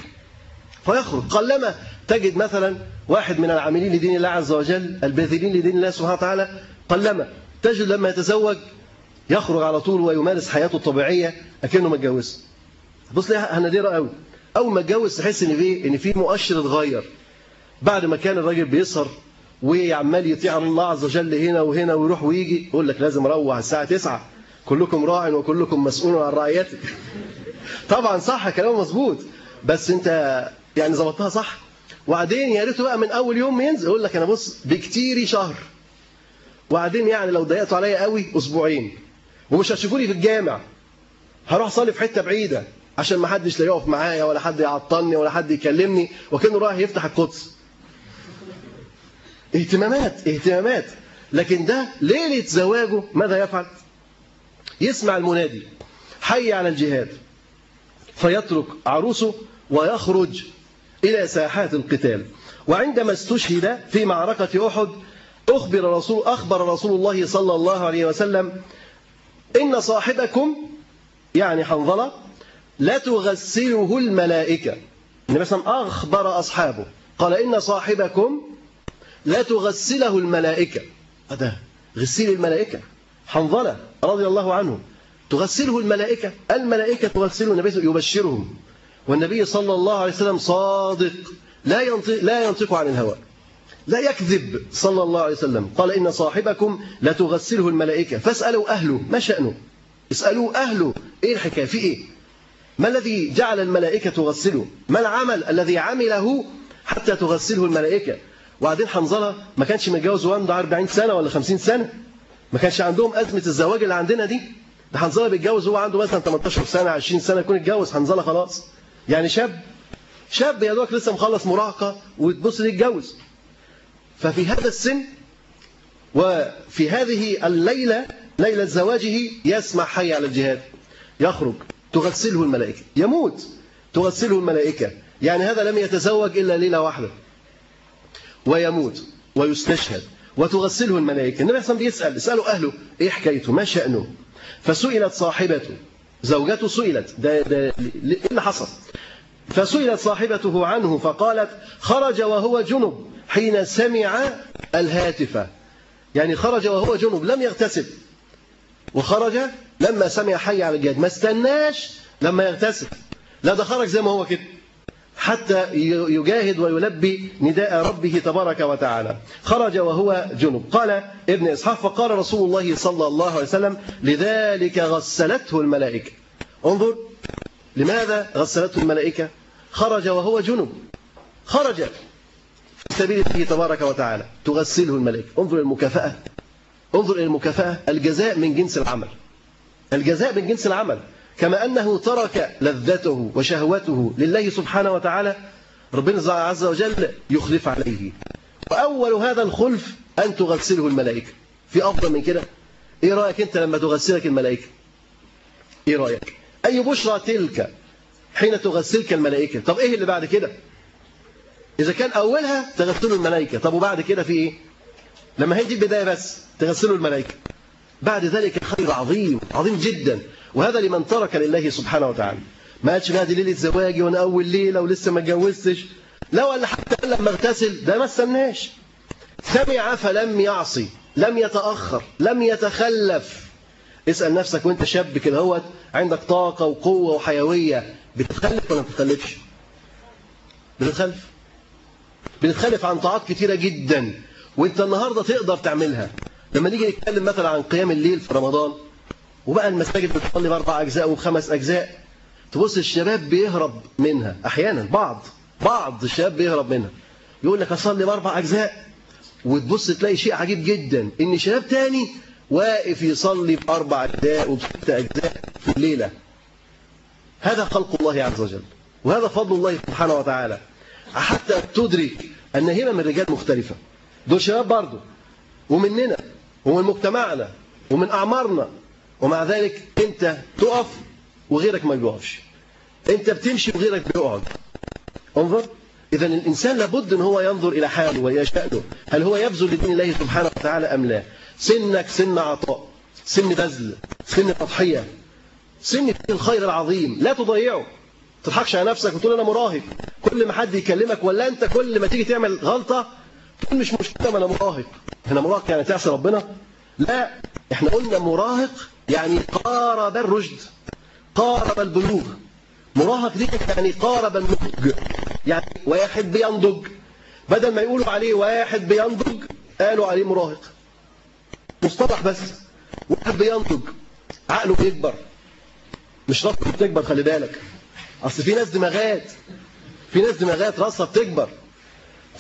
فيخرج. قلما تجد مثلا واحد من العاملين لدين الله عز وجل الباذلين لدين الله سبحانه وتعالى قلما تجد لما يتزوج يخرج على طول ويمارس حياته الطبيعية أكنه متجوز. بص ليها نادره قوي. أول ما اتجوز تحس إن في إن في مؤشر اتغير. بعد ما كان الراجل بيسهر وعمال يطيع الله عز وجل هنا وهنا ويروح ويجي يقول لك لازم أروح الساعة 9 كلكم راع وكلكم مسؤول عن رعيته طبعا صح كلامه مظبوط. بس أنت يعني ظبطتها صح. وبعدين يا ريته بقى من أول يوم ينزل يقول لك أنا بص بكتيري شهر. وبعدين يعني لو ضيقتوا عليا قوي أسبوعين. ومش هتشوفوني في الجامع. هروح أصلي في حتة بعيدة. عشان ما حدش لا يقف معايا ولا حد يعطلني ولا حد يكلمني وكأنه رايح يفتح القدس. اهتمامات اهتمامات. لكن ده ليلة زواجه ماذا يفعل؟ يسمع المنادي حي على الجهاد فيترك عروسه ويخرج إلى ساحات القتال. وعندما استشهد في معركة أحد أخبر رسول أخبر رسول الله صلى الله عليه وسلم إن صاحبكم يعني حنظلة لا تغسله الملائكة. النبي صلى الله عليه وسلم أخبر أصحابه قال إن صاحبكم لا تغسله الملائكة. هذا غسيل الملائكة. حنظلة رضي الله عنه تغسله الملائكة الملائكة تغسله النبي يبشرهم. والنبي صلى الله عليه وسلم صادق لا ينطق, لا ينطق عن الهوى لا يكذب صلى الله عليه وسلم. قال إن صاحبكم لا تغسله الملائكة. فاسألوا أهله ما شأنه؟ اسألوا أهله إيه الحكاية؟ في إيه؟ ما الذي جعل الملائكة تغسله؟ ما العمل الذي عمله حتى تغسله الملائكة؟ وبعدين حنظلة ما كانش متجوز وعنده 40 سنة ولا 50 سنة؟ ما كانش عندهم أزمة الزواج اللي عندنا دي؟ ده حنظلة بيتجوز هو عنده مثلا 18 سنة 20 سنة يكون اتجوز حنظلة خلاص. يعني شاب شاب يا دوك لسه مخلص مراهقة وتبص يتجوز ففي هذا السن وفي هذه الليلة ليلة زواجه يسمع حي على الجهاد يخرج. تغسله الملائكة. يموت. تغسله الملائكة. يعني هذا لم يتزوج إلا ليلة واحدة. ويموت. ويستشهد. وتغسله الملائكة. النبي صلى الله عليه وسلم بيسأل اسألوا أهله إيه حكايته؟ ما شأنه؟ فسئلت صاحبته. زوجته سئلت. ده, ده إيه اللي حصل؟ فسئلت صاحبته عنه فقالت خرج وهو جنب حين سمع الهاتف. يعني خرج وهو جنب لم يغتسل. وخرج لما سمع حي على الجهاد ما استناش لما يغتسل. لا ده خرج زي ما هو كده. حتى يجاهد ويلبي نداء ربه تبارك وتعالى. خرج وهو جنب قال ابن إسحاق فقال رسول الله صلى الله عليه وسلم لذلك غسلته الملائكة. انظر لماذا غسلته الملائكة. خرج وهو جنب خرج في سبيل الله تبارك وتعالى. تغسله الملائكة. انظر المكافأة. انظر إلى المكافأة. الجزاء من جنس العمل. الجزاء من جنس العمل. كما أنه ترك لذته وشهوته لله سبحانه وتعالى ربنا عز وجل يخلف عليه. وأول هذا الخلف أن تغسله الملائكة. في أفضل من كده. إيه رأيك أنت لما تغسلك الملائكة؟ إيه رأيك؟ أي بشرى تلك حين تغسلك الملائكة؟ طب إيه اللي بعد كده؟ إذا كان أولها تغسله الملائكة. طب وبعد كده في إيه؟ لما هي دي البداية بس تغسله الملائكة. بعد ذلك خير عظيم عظيم جدا. وهذا لمن ترك لله سبحانه وتعالى. ما قالش بقى دي ليلة زواجي وأنا أول ليلة ولسه ما اتجوزتش. لا ولا حتى لما اغتسل ده ما استناش. سمع فلم يعصي لم يتأخر لم يتخلف. اسأل نفسك وأنت شاب كده هوت عندك طاقة وقوة وحيوية بتتخلف ولا ما بتتخلفش؟ بتتخلف؟ بتتخلف عن طاعات كتيرة جدا. وأنت النهاردة تقدر تعملها. لما نيجي نتكلم مثلا عن قيام الليل في رمضان وبقى المساجد بتصلي بأربع أجزاء وخمس أجزاء تبص الشباب بيهرب منها أحيانا بعض بعض الشباب بيهرب منها. يقول لك أصلي بأربع أجزاء وتبص تلاقي شيء عجيب جدا إن شباب تاني واقف يصلي بأربع أجزاء وبست أجزاء في الليلة. هذا خلق الله عز وجل وهذا فضل الله سبحانه وتعالى. حتى تدرك أن همم الرجال مختلفة. دول شباب برضه ومننا. ومن مجتمعنا ومن أعمارنا. ومع ذلك أنت تقف وغيرك ما بيقفش. أنت بتمشي وغيرك بيقعد. انظر. اذا الإنسان لابد إن هو ينظر إلى حاله ويشأنه. هل هو يبذل لدين الله سبحانه وتعالى أم لا؟ سنك سن عطاء سن بذل سن تضحية سن الخير العظيم. لا تضيعه. تضحكش على نفسك وتقول أنا مراهق. كل ما حد يكلمك ولا أنت كل ما تيجي تعمل تقول مش مشكلة ما أنا مراهق. أنا مراهق يعني تعصي ربنا؟ لا إحنا قلنا مراهق يعني قارب الرشد قارب البلوغ. مراهق دي يعني قارب النضج يعني واحد بينضج. بدل ما يقولوا عليه واحد بينضج قالوا عليه مراهق. مصطلح بس واحد بينضج عقله بيكبر. مش راسه بتكبر خلي بالك. أصل في ناس دماغات في ناس دماغات راسها بتكبر.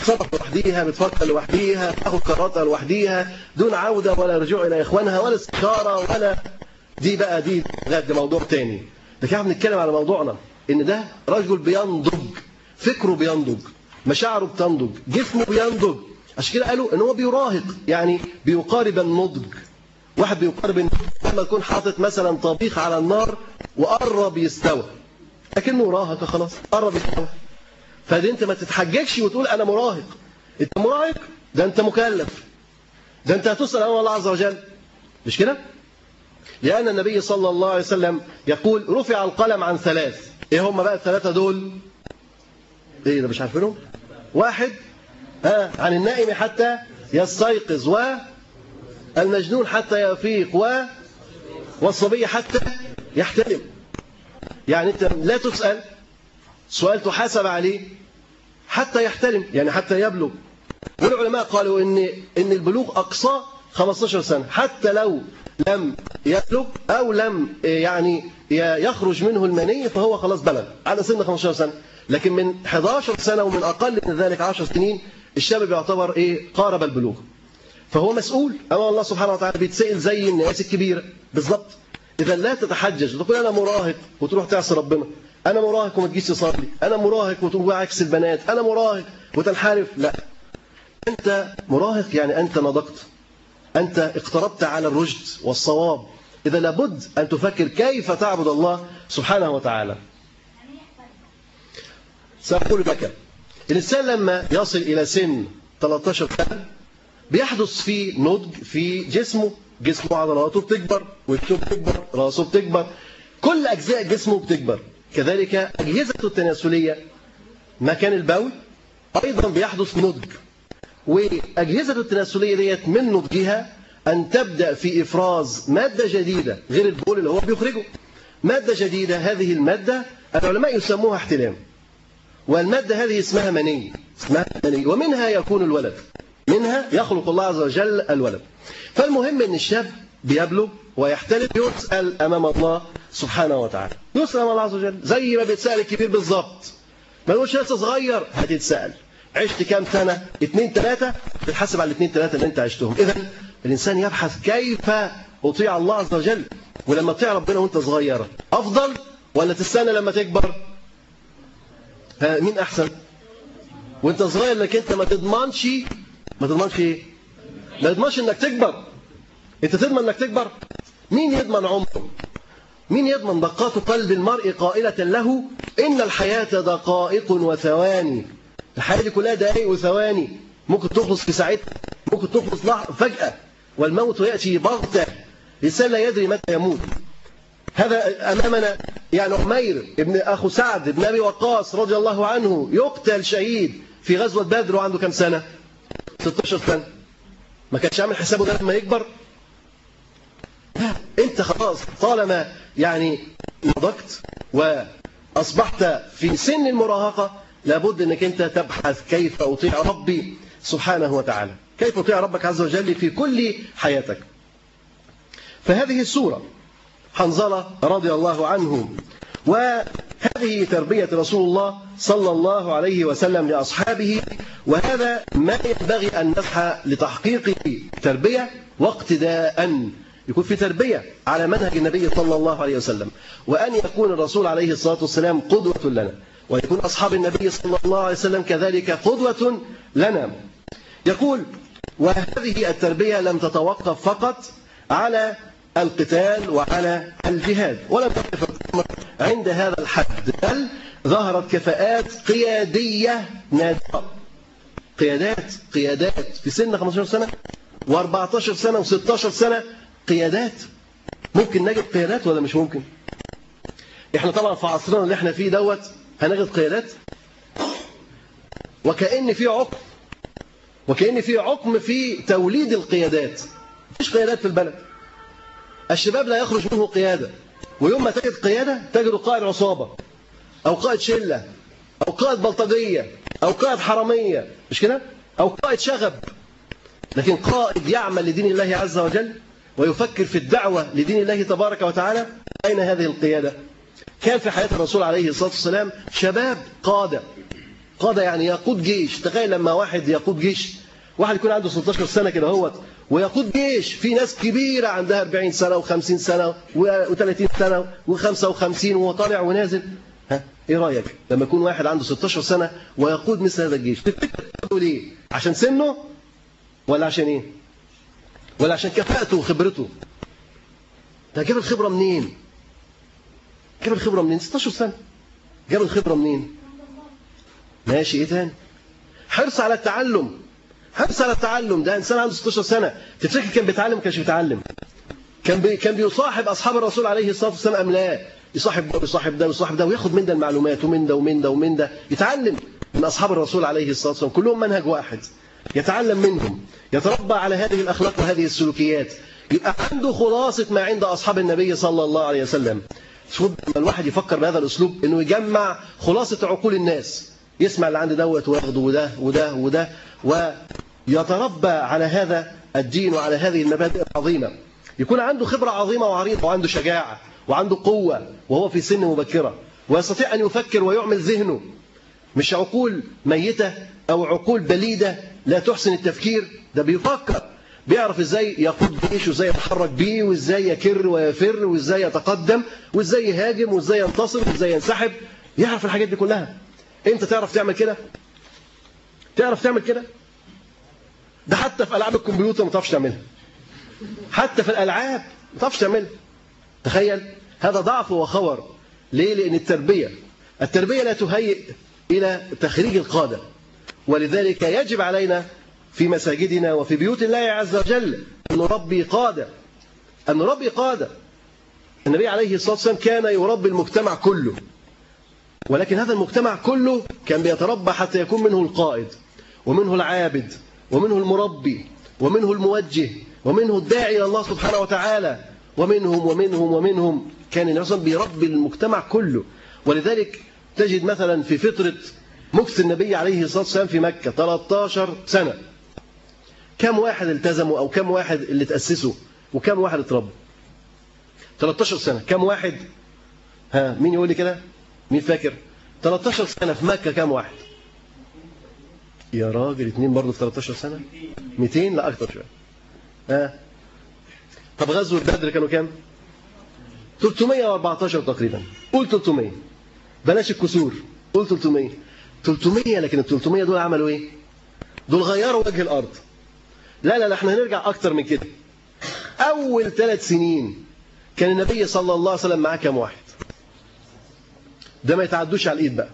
بتصرف لوحديها بتفكر لوحديها تاخد قراراتها لوحديها دون عودة ولا رجوع إلى إخوانها ولا استشارة ولا دي بقى دي ده موضوع تاني. ده كده بنتكلم على موضوعنا إن ده رجل بينضج فكره بينضج مشاعره بتنضج جسمه بينضج. عشان كده قالوا إن هو بيراهق يعني بيقارب النضج. واحد بيقارب النضج لما يكون حاطط مثلا طبيخ على النار وقرب يستوى لكنه راهق خلاص قرب يستوى. فدي انت ما تتحججش وتقول أنا مراهق. انت مراهق ده انت مكلف. ده انت هتسأل امام الله عز وجل. مش كده؟ لأن النبي صلى الله عليه وسلم يقول رفع القلم عن ثلاث. إيه هم بقى الثلاثة دول؟ إيه ده مش عارفينهم؟ واحد ها عن النائم حتى يستيقظ والمجنون حتى يفيق و والصبي حتى يحتلم يعني أنت لا تسأل سؤال تحاسب عليه حتى يحتلم يعني حتى يبلغ. والعلماء قالوا إن إن البلوغ اقصاه 15 سنة حتى لو لم يبلغ أو لم يعني يخرج منه المني فهو خلاص بلغ على سن 15 سنة. لكن من 11 سنة ومن أقل من ذلك 10 سنين الشاب بيعتبر إيه؟ قارب البلوغ. فهو مسؤول أمام الله سبحانه وتعالى بيتسأل زي الناس الكبيره بالظبط إذا لا تتحجج وتقول أنا مراهق وتروح تعصي ربنا. أنا مراهق وما تجيش تصلي. أنا مراهق وتقوم عكس البنات. أنا مراهق وتنحرف. لا. أنت مراهق يعني أنت نضجت أنت اقتربت على الرشد والصواب. إذا لابد أن تفكر كيف تعبد الله سبحانه وتعالى. سأقول لك الإنسان لما يصل إلى سن 13 سنة بيحدث فيه نضج في جسمه. جسمه عضلاته بتكبر وجهه بتكبر راسه بتكبر. كل أجزاء جسمه بتكبر. كذلك أجهزته التناسلية مكان البول أيضا بيحدث نضج. وأجهزة التناسلية ديت من نضجها أن تبدأ في إفراز مادة جديدة غير البول اللي هو بيخرجه. مادة جديدة هذه المادة العلماء يسموها احتلام. والمادة هذه اسمها مني اسمها مني ومنها يكون الولد منها يخلق الله عز وجل الولد. فالمهم إن الشاب بيبلغ ويحتلم يسأل أمام الله سبحانه وتعالى. يسأل أمام الله عز وجل. زي ما بيتسأل الكبير بالظبط ما يقولش لسه صغير. هتتسأل عشت كام سنة؟ اثنين ثلاثة. تتحسب على الاثنين ثلاثة اللي انت عشتهم. إذا الإنسان يبحث كيف أطيع الله عز وجل. ولما تطيع ربنا وانت صغير أفضل ولا تستنى لما تكبر؟ مين أحسن؟ وانت صغير لك انت ما تضمنش ما تضمنش إيه؟ ما تضمنش إنك تكبر. انت تضمن انك تكبر؟ مين يضمن عمره؟ مين يضمن دقات قلب المرء قائلة له إن الحياة دقائق وثواني؟ الحياة دي كلها دقايق وثواني. ممكن تخلص في ساعتها ممكن تخلص لحظة فجأة. والموت يأتي بغتة. الإنسان لا يدري متى يموت. هذا أمامنا يعني عمير ابن أخو سعد بن أبي وقاص رضي الله عنه يقتل شهيد في غزوة بدر وعنده كم سنة؟ 16 سنة. ما كانش عامل حسابه ده لما يكبر؟ انت خلاص طالما يعني نضجت وأصبحت في سن المراهقة لابد أنك أنت تبحث كيف أطيع ربي سبحانه وتعالى. كيف تطيع ربك عز وجل في كل حياتك. فهذه السورة حنظلة رضي الله عنه وهذه تربية رسول الله صلى الله عليه وسلم لأصحابه وهذا ما ينبغي أن نسعى لتحقيق تربية واقتداء يكون في تربية على منهج النبي صلى الله عليه وسلم. وأن يكون الرسول عليه الصلاة والسلام قدوة لنا. ويكون أصحاب النبي صلى الله عليه وسلم كذلك قدوة لنا. يقول وهذه التربية لم تتوقف فقط على القتال وعلى الجهاد ولم تقف عند هذا الحد بل ظهرت كفاءات قيادية نادرة. قيادات قيادات في سن 15 سنة و14 سنة و16 سنة قيادات. ممكن نجد قيادات ولا مش ممكن؟ إحنا طبعا في عصرنا اللي إحنا فيه دوت هنجد قيادات. وكأن في عقم. وكأن في عقم في توليد القيادات. مفيش قيادات في البلد. الشباب لا يخرج منه قيادة. ويوم ما تجد قيادة تجد قائد عصابة أو قائد شلة أو قائد بلطجية أو قائد حرامية. مش كده؟ أو قائد شغب. لكن قائد يعمل لدين الله عز وجل ويفكر في الدعوة لدين الله تبارك وتعالى أين هذه القيادة؟ كان في حياة الرسول عليه الصلاة والسلام شباب قادة. قادة يعني يقود جيش. تخيل لما واحد يقود جيش واحد يكون عنده 16 سنة كده هوت ويقود جيش. في ناس كبيرة عندها 40 سنة و50 سنة و30 سنة و55 وهو طالع ونازل. ها؟ إيه رأيك؟ لما يكون واحد عنده 16 سنة ويقود مثل هذا الجيش. تفتكر إيه عشان سنه ولا عشان إيه؟ ولا عشان كفاءته وخبرته ده جاب الخبرة منين؟ جاب الخبرة منين؟ 16 سنة. جاب الخبرة منين؟ ماشي إيه تاني؟ حرص على التعلم. حرص على التعلم. ده إنسان عنده 16 سنة. تفتكر كان بيتعلم؟ كانش بيتعلم. كان بي كان بيصاحب أصحاب الرسول عليه الصلاة والسلام أم لا؟ يصاحب ده ويصاحب ده ويصاحب ده وياخد من ده المعلومات ومن ده ومن ده ومن ده. يتعلم من أصحاب الرسول عليه الصلاة والسلام. كلهم منهج واحد. يتعلم منهم يتربى على هذه الأخلاق وهذه السلوكيات. يبقى عنده خلاصة ما عند أصحاب النبي صلى الله عليه وسلم. شوف لما الواحد يفكر بهذا الأسلوب إنه يجمع خلاصة عقول الناس. يسمع اللي عنده دوت وياخده وده وده وده ويتربى على هذا الدين وعلى هذه المبادئ العظيمة. يكون عنده خبرة عظيمة وعريضة وعنده شجاعة وعنده قوة وهو في سن مبكرة. ويستطيع أن يفكر ويعمل ذهنه. مش عقول ميتة أو عقول بليدة لا تحسن التفكير ده بيفكر بيعرف إزاي يقود جيش وإزاي يتحرك بيه وإزاي يكر ويفر وإزاي يتقدم وإزاي يهاجم وإزاي ينتصر وإزاي ينسحب يعرف الحاجات دي كلها. أنت تعرف تعمل كده؟ تعرف تعمل كده؟ ده حتى في ألعاب الكمبيوتر ما تعرفش تعملها. حتى في الألعاب ما تعرفش تعملها. تخيل هذا ضعف وخور. ليه؟ لأن التربية التربية لا تهيئ إلى تخريج القادة. ولذلك يجب علينا في مساجدنا وفي بيوت الله عز وجل أن نربي قادة أن نربي قادة. النبي عليه الصلاة والسلام كان يربي المجتمع كله ولكن هذا المجتمع كله كان بيتربى حتى يكون منه القائد ومنه العابد ومنه المربي ومنه الموجه ومنه الداعي إلى الله سبحانه وتعالى ومنهم ومنهم ومنهم. كان النبي صلى بيربي المجتمع كله. ولذلك تجد مثلا في فترة مكث النبي عليه الصلاة والسلام في مكة 13 سنة. كم واحد التزموا أو كم واحد اللي تأسسوا وكم واحد اتربوا؟ 13 سنة. كم واحد؟ ها مين يقول لي كده؟ مين فاكر؟ 13 سنة في مكة كم واحد؟ يا راجل اثنين برضه في 13 سنة؟ 200 لا أكتر شوية. ها؟ طب غزوة بدر كانوا كام؟ 314 تقريبا. قول 300 بلاش الكسور. قول 300 300 لكن ال 300 دول عملوا إيه؟ دول غيروا وجه الأرض. لا لا لا إحنا هنرجع أكتر من كده. أول ثلاث سنين كان النبي صلى الله عليه وسلم معاه كام واحد؟ ده ما يتعدوش على الإيد بقى.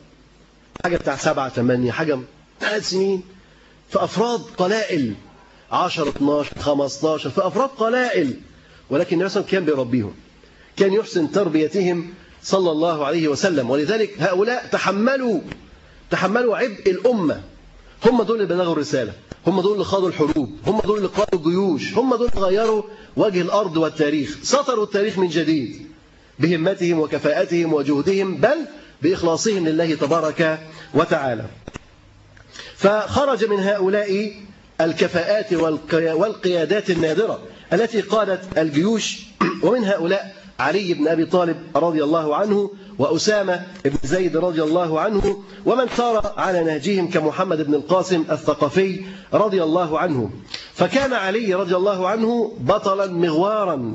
حاجة بتاع سبعة ثمانية حاجة ثلاث سنين. في أفراد قلائل 10 12 15 في أفراد قلائل. ولكن النبي صلى الله عليه وسلم كان بيربيهم. كان يحسن تربيتهم صلى الله عليه وسلم. ولذلك هؤلاء تحملوا تحملوا عبء الأمة. هم دول اللي بلغوا الرسالة. هم دول اللي خاضوا الحروب. هم دول اللي قادوا الجيوش. هم دول اللي غيروا وجه الأرض والتاريخ. سطروا التاريخ من جديد بهمتهم وكفاءتهم وجهدهم بل بإخلاصهم لله تبارك وتعالى. فخرج من هؤلاء الكفاءات والقيادات النادرة التي قادت الجيوش. ومن هؤلاء علي بن أبي طالب رضي الله عنه وأسامة بن زيد رضي الله عنه ومن سار على نهجهم كمحمد بن القاسم الثقفي رضي الله عنه. فكان علي رضي الله عنه بطلا مغوارا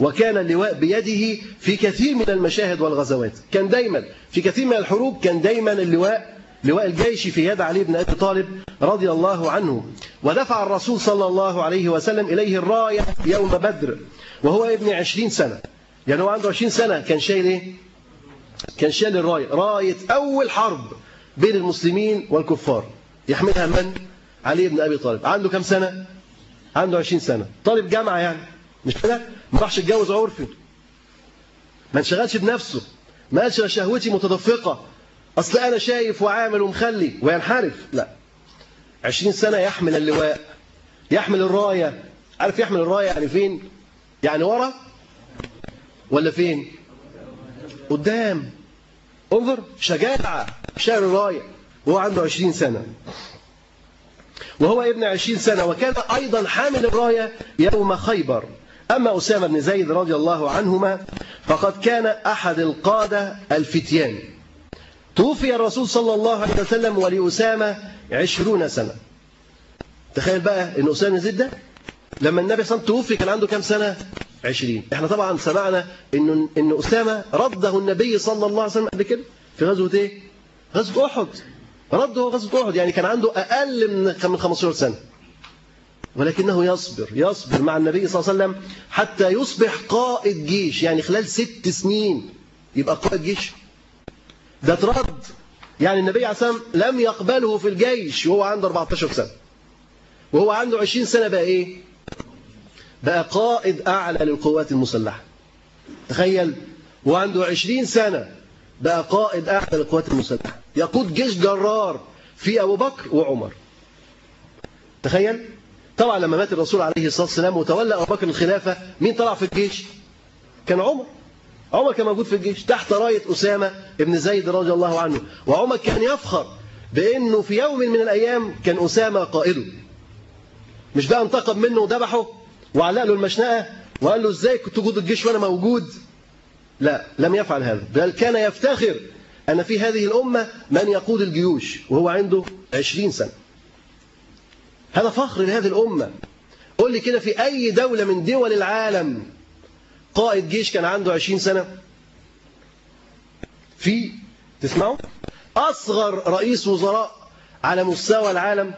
وكان اللواء بيده في كثير من المشاهد والغزوات. كان دايما في كثير من الحروب كان دايما اللواء لواء الجيش في يد علي بن أبي طالب رضي الله عنه. ودفع الرسول صلى الله عليه وسلم إليه الراية يوم بدر وهو ابن عشرين سنة. يعني هو عنده عشرين سنة. كان شايل إيه؟ كان شايل الراية. راية أول حرب بين المسلمين والكفار. يحملها من؟ علي بن أبي طالب. عنده كم سنة؟ عنده عشرين سنة. طالب جامعة يعني. مش كده؟ ما راحش يتجوز عرفي. ما انشغلش بنفسه. ما قالش شهوتي متدفقة. أصل أنا شايف وعامل ومخلي. وينحرف. لا. عشرين سنة يحمل اللواء. يحمل الراية. عارف يحمل الراية يعني فين؟ يعني ورا؟ ولا فين؟ قدام. انظر شجاعة شاعر الراية وهو عنده عشرين سنة. وهو ابن عشرين سنة. وكان أيضا حامل الراية يوم خيبر. أما أسامة بن زيد رضي الله عنهما فقد كان أحد القادة الفتيان. توفي الرسول صلى الله عليه وسلم ولأسامة عشرون سنة. تخيل بقى أن أسامة زيد ده لما النبي صلى الله عليه وسلم توفي كان عنده كم سنة؟ عشرين. إحنا طبعا سمعنا ان ان أسامة رده النبي صلى الله عليه وسلم قبل كده في غزوة إيه؟ غزوة أحد. رده غزوة أحد يعني كان عنده أقل من من 15 سنة. ولكنه يصبر يصبر مع النبي صلى الله عليه وسلم حتى يصبح قائد جيش يعني خلال ست سنين يبقى قائد جيش. ده اترد يعني النبي عليه الصلاة والسلام لم يقبله في الجيش وهو عنده 14 سنة. وهو عنده 20 سنة بقى إيه؟ بقى قائد أعلى للقوات المسلحة. تخيل وعنده 20 سنة بقى قائد أعلى للقوات المسلحة. يقود جيش جرار في أبو بكر وعمر. تخيل طبعا لما مات الرسول عليه الصلاة والسلام وتولى أبو بكر الخلافة مين طلع في الجيش؟ كان عمر. عمر كان موجود في الجيش تحت راية أسامة ابن زيد رضي الله عنه. وعمر كان يفخر بأنه في يوم من الأيام كان أسامة قائده. مش بقى انتقم منه وذبحه؟ وعلق له المشنقة وقال له إزاي كنت جود الجيش وأنا موجود؟ لا لم يفعل هذا. بل كان يفتخر أن في هذه الأمة من يقود الجيوش وهو عنده عشرين سنة. هذا فخر لهذه الأمة. قول لي كده في أي دولة من دول العالم قائد جيش كان عنده عشرين سنة؟ في تسمعوا؟ أصغر رئيس وزراء على مستوى العالم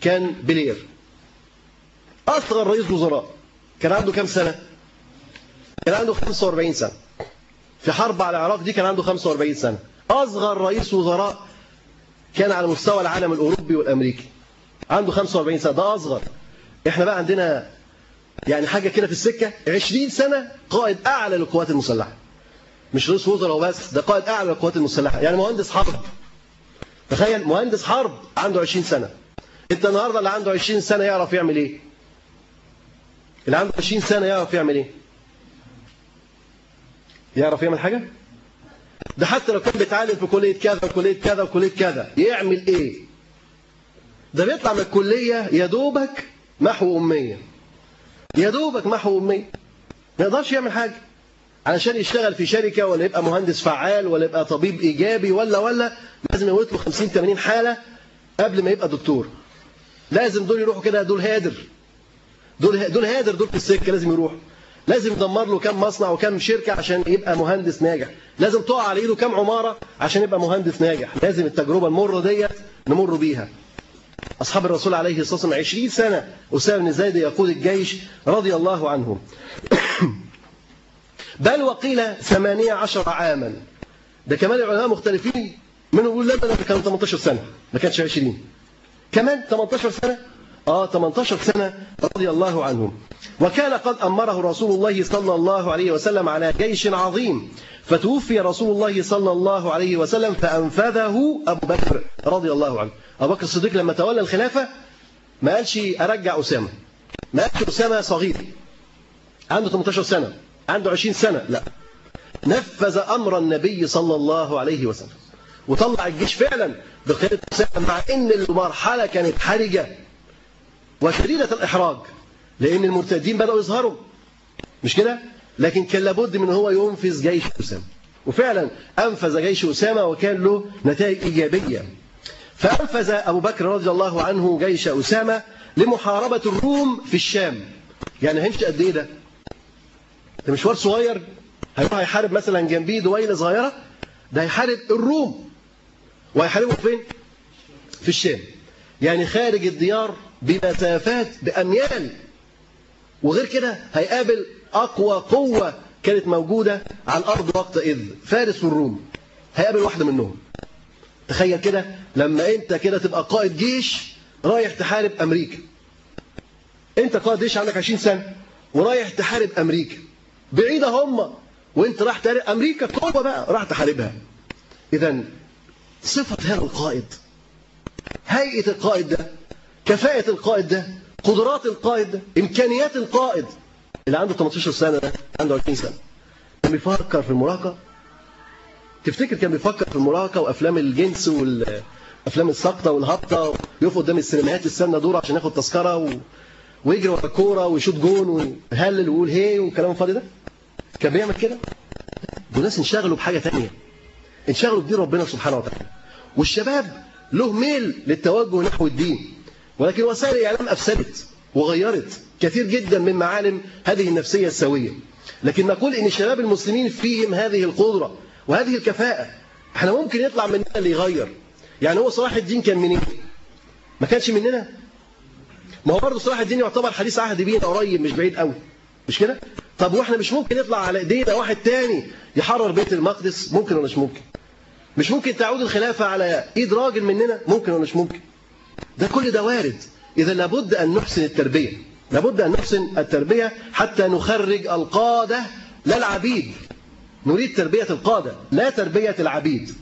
كان بلير. أصغر رئيس وزراء كان عنده كم سنة؟ كان عنده 45 سنة. في حرب على العراق دي كان عنده 45 سنة. أصغر رئيس وزراء كان على مستوى العالم الأوروبي والأمريكي. عنده 45 سنة. ده أصغر. إحنا بقى عندنا يعني حاجة كده في السكة. 20 سنة قائد أعلى للقوات المسلحة. مش رئيس وزراء وبس ده قائد أعلى للقوات المسلحة. يعني مهندس حرب. تخيل مهندس حرب عنده 20 سنة. أنت النهارده اللي عنده 20 سنة يعرف يعمل إيه؟ اللي عنده 20 سنة يعرف يعمل إيه؟ يعرف يعمل حاجة؟ ده حتى لو كان بيتعلم في كلية كذا وكلية كذا وكلية كذا يعمل إيه؟ ده بيطلع من الكلية يا دوبك محو أمية. يا دوبك محو أمية. ما يقدرش يعمل حاجة. علشان يشتغل في شركة ولا يبقى مهندس فعال ولا يبقى طبيب إيجابي ولا ولا لازم يموت له 50 80 حالة قبل ما يبقى دكتور. لازم دول يروحوا كده دول هادر. دول دول هادر دول في السكة لازم يروحوا. لازم يدمر له كم مصنع وكم شركة عشان يبقى مهندس ناجح. لازم تقع على إيده كم عمارة عشان يبقى مهندس ناجح. لازم التجربة المرة ديت نمر بيها. أصحاب الرسول عليه الصلاة والسلام 20 سنة أسامة بن زيد يقود الجيش رضي الله عنه. بل وقيل ثمانية عشر عاما. ده كمان العلماء مختلفين. منهم يقول لا ده كان 18 سنة ما كانش 20 كمان 18 سنة آه 18 سنة رضي الله عنهم. وكان قد أمره رسول الله صلى الله عليه وسلم على جيش عظيم. فتوفي رسول الله صلى الله عليه وسلم فأنفذه أبو بكر رضي الله عنه. أبو بكر الصديق لما تولى الخلافة ما قالش أرجع أسامة. ما قالش أسامة صغير عنده 18 سنة. عنده 20 سنة. لا. نفذ أمر النبي صلى الله عليه وسلم. وطلع الجيش فعلا بقيادة أسامة مع إن المرحلة كانت حرجة. وشديدة الإحراج لأن المرتدين بدأوا يظهروا. مش كده؟ لكن كان لابد من هو ينفذ جيش أسامة. وفعلا أنفذ جيش أسامة وكان له نتائج إيجابية. فأنفذ أبو بكر رضي الله عنه جيش أسامة لمحاربة الروم في الشام. يعني هيمشي قد إيه ده؟ ده مشوار صغير. هيروح يحارب مثلا جنبيه دويلة صغيرة؟ ده هيحارب الروم. وهيحاربهم فين؟ في الشام. يعني خارج الديار بمسافات بأميال وغير كده هيقابل أقوى قوة كانت موجودة على الأرض وقتئذ فارس والروم هيقابل واحدة منهم. تخيل كده لما أنت كده تبقى قائد جيش رايح تحارب أمريكا. أنت قائد جيش عندك 20 سنة ورايح تحارب أمريكا. بعيدة هم. وأنت رايح تحارب أمريكا قوة بقى راح تحاربها. إذا صفة هذا القائد هيئة القائد ده كفاءة القائد ده قدرات القائد ده إمكانيات القائد. اللي عنده 18 سنة ده عنده 20 سنة. كان بيفكر في المراهقة. تفتكر كان بيفكر في المراهقة وأفلام الجنس والأفلام السقطة والهبطة ويقف قدام السينمات السنة دور عشان ياخد تذكرة و... ويجري ورا الكورة ويشوط جون ويهلل ويقول هي والكلام الفاضي ده؟ كان بيعمل كده؟ دول ناس انشغلوا بحاجة تانية. انشغلوا بدين ربنا سبحانه وتعالى. والشباب له ميل للتوجه نحو الدين. ولكن وسائل الإعلام أفسدت وغيرت كثير جدا من معالم هذه النفسية السوية. لكن نقول إن الشباب المسلمين فيهم هذه القدرة وهذه الكفاءة إحنا ممكن يطلع مننا اللي يغير. يعني هو صلاح الدين كان منين؟ ما كانش مننا؟ ما هو برضه صلاح الدين يعتبر حديث عهد بينا قريب مش بعيد قوي. مش كده؟ طب وإحنا مش ممكن يطلع على إيدينا واحد تاني يحرر بيت المقدس؟ ممكن ولا مش ممكن؟ مش ممكن تعود الخلافة على إيد راجل مننا؟ ممكن ولا مش ممكن؟ ده كل ده وارد. إذا لابد أن نحسن التربية. لابد أن نحسن التربية حتى نخرج القادة لا العبيد نريد تربية القادة لا تربية العبيد.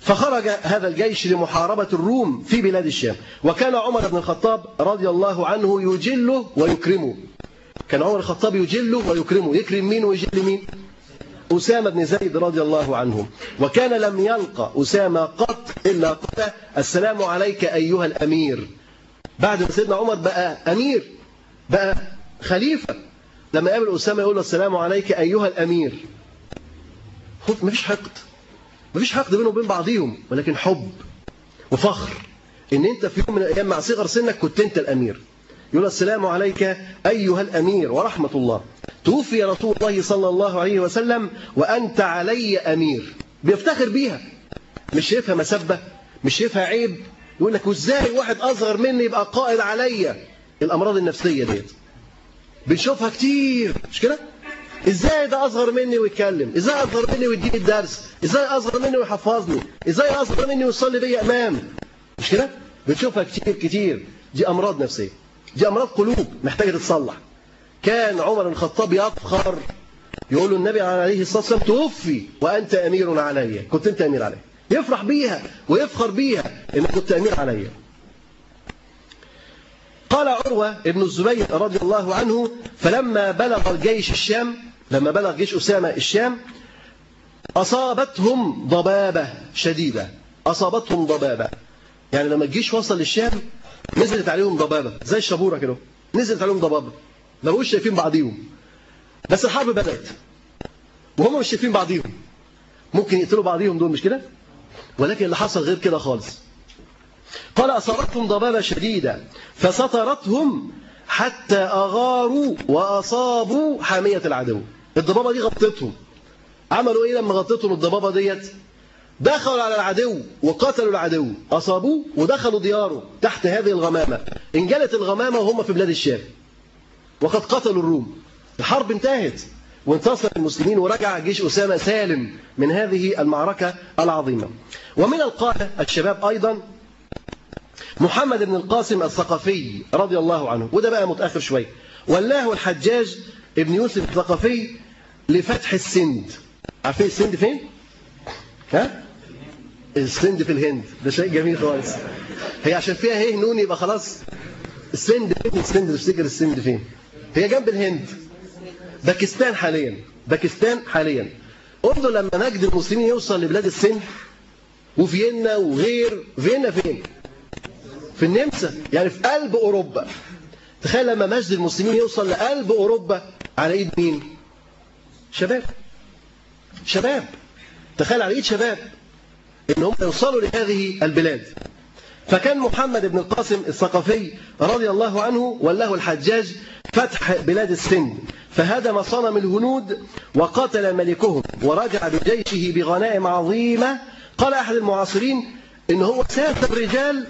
فخرج هذا الجيش لمحاربة الروم في بلاد الشام. وكان عمر بن الخطاب رضي الله عنه يجله ويكرمه. كان عمر الخطاب يجله ويكرمه. يكرم مين ويجل مين؟ أسامة بن زيد رضي الله عنه. وكان لم يلقى أسامة قط إلا قال السلام عليك أيها الأمير. بعد ما سيدنا عمر بقى أمير بقى خليفة. لما قابل أسامة يقول له السلام عليك أيها الأمير. خد مفيش حقد. مفيش حقد بينهم وبين بعضيهم ولكن حب وفخر. إن أنت في يوم من الأيام مع صغر سنك كنت أنت الأمير. يقول السلام عليك أيها الأمير ورحمة الله. توفي رسول الله صلى الله عليه وسلم وأنت علي أمير. بيفتخر بيها. مش شايفها مسبة مش شايفها عيب. يقول لك وإزاي واحد أصغر مني يبقى قائد عليا الأمراض النفسية ديت. بنشوفها كتير. مش كده؟ إزاي ده أصغر مني ويتكلم؟ إزاي أصغر مني ويديني الدرس؟ إزاي أصغر مني ويحفظني؟ إزاي أصغر مني ويصلي بيا إمام؟ مش كده؟ بنشوفها كتير كتير. دي أمراض نفسية. دي امراض قلوب محتاجة تتصلح. كان عمر بن الخطاب يفخر يقول النبي عليه الصلاة والسلام توفي وأنت أمير علي. كنت أنت أمير علي. يفرح بيها ويفخر بيها إنك كنت أمير علي. قال عروة ابن الزبير رضي الله عنه فلما بلغ الجيش الشام لما بلغ جيش أسامة الشام أصابتهم ضبابة شديدة. أصابتهم ضبابة. يعني لما الجيش وصل للشام نزلت عليهم ضبابة زي الشبورة كده. نزلت عليهم ضبابة. ما بقوش شايفين بعضيهم. بس الحرب بدأت. وهم مش شايفين بعضيهم. ممكن يقتلوا بعضيهم دول مش كده؟ ولكن اللي حصل غير كده خالص. قال أصابتهم ضبابة شديدة. فسطرتهم حتى أغاروا وأصابوا حامية العدو. الضبابة دي غطتهم. عملوا إيه لما غطتهم الضبابة ديت؟ دخلوا على العدو وقتلوا العدو أصابوه ودخلوا دياره تحت هذه الغمامة. انجلت الغمامة وهم في بلاد الشام. وقد قتلوا الروم. الحرب انتهت. وانتصر المسلمين ورجع جيش أسامة سالم من هذه المعركة العظيمة. ومن القادة الشباب أيضا محمد بن القاسم الثقفي رضي الله عنه. وده بقى متأخر شوية ولاه الحجاج ابن يوسف الثقفي لفتح السند. عارفين السند فين؟ ها؟ السند في الهند. ده شيء جميل خالص. هي عشان فيها هي نون يبقى خلاص السند فين؟ السند تفتكر السند فين؟ هي جنب الهند. باكستان حاليا. باكستان حاليا. انظر لما نجد المسلمين يوصل لبلاد السند وفيينا وغير. فيينا فين؟ في النمسا يعني في قلب أوروبا. تخيل لما مجد المسلمين يوصل لقلب أوروبا على إيد مين؟ شباب. شباب. تخيل على إيد شباب. إن هم يوصلوا لهذه البلاد. فكان محمد بن القاسم الثقفي رضي الله عنه وله الحجاج فتح بلاد السند فهدم صنم الهنود وقتل ملكهم ورجع بجيشه بغنائم عظيمة. قال أحد المعاصرين إن هو سات الرجال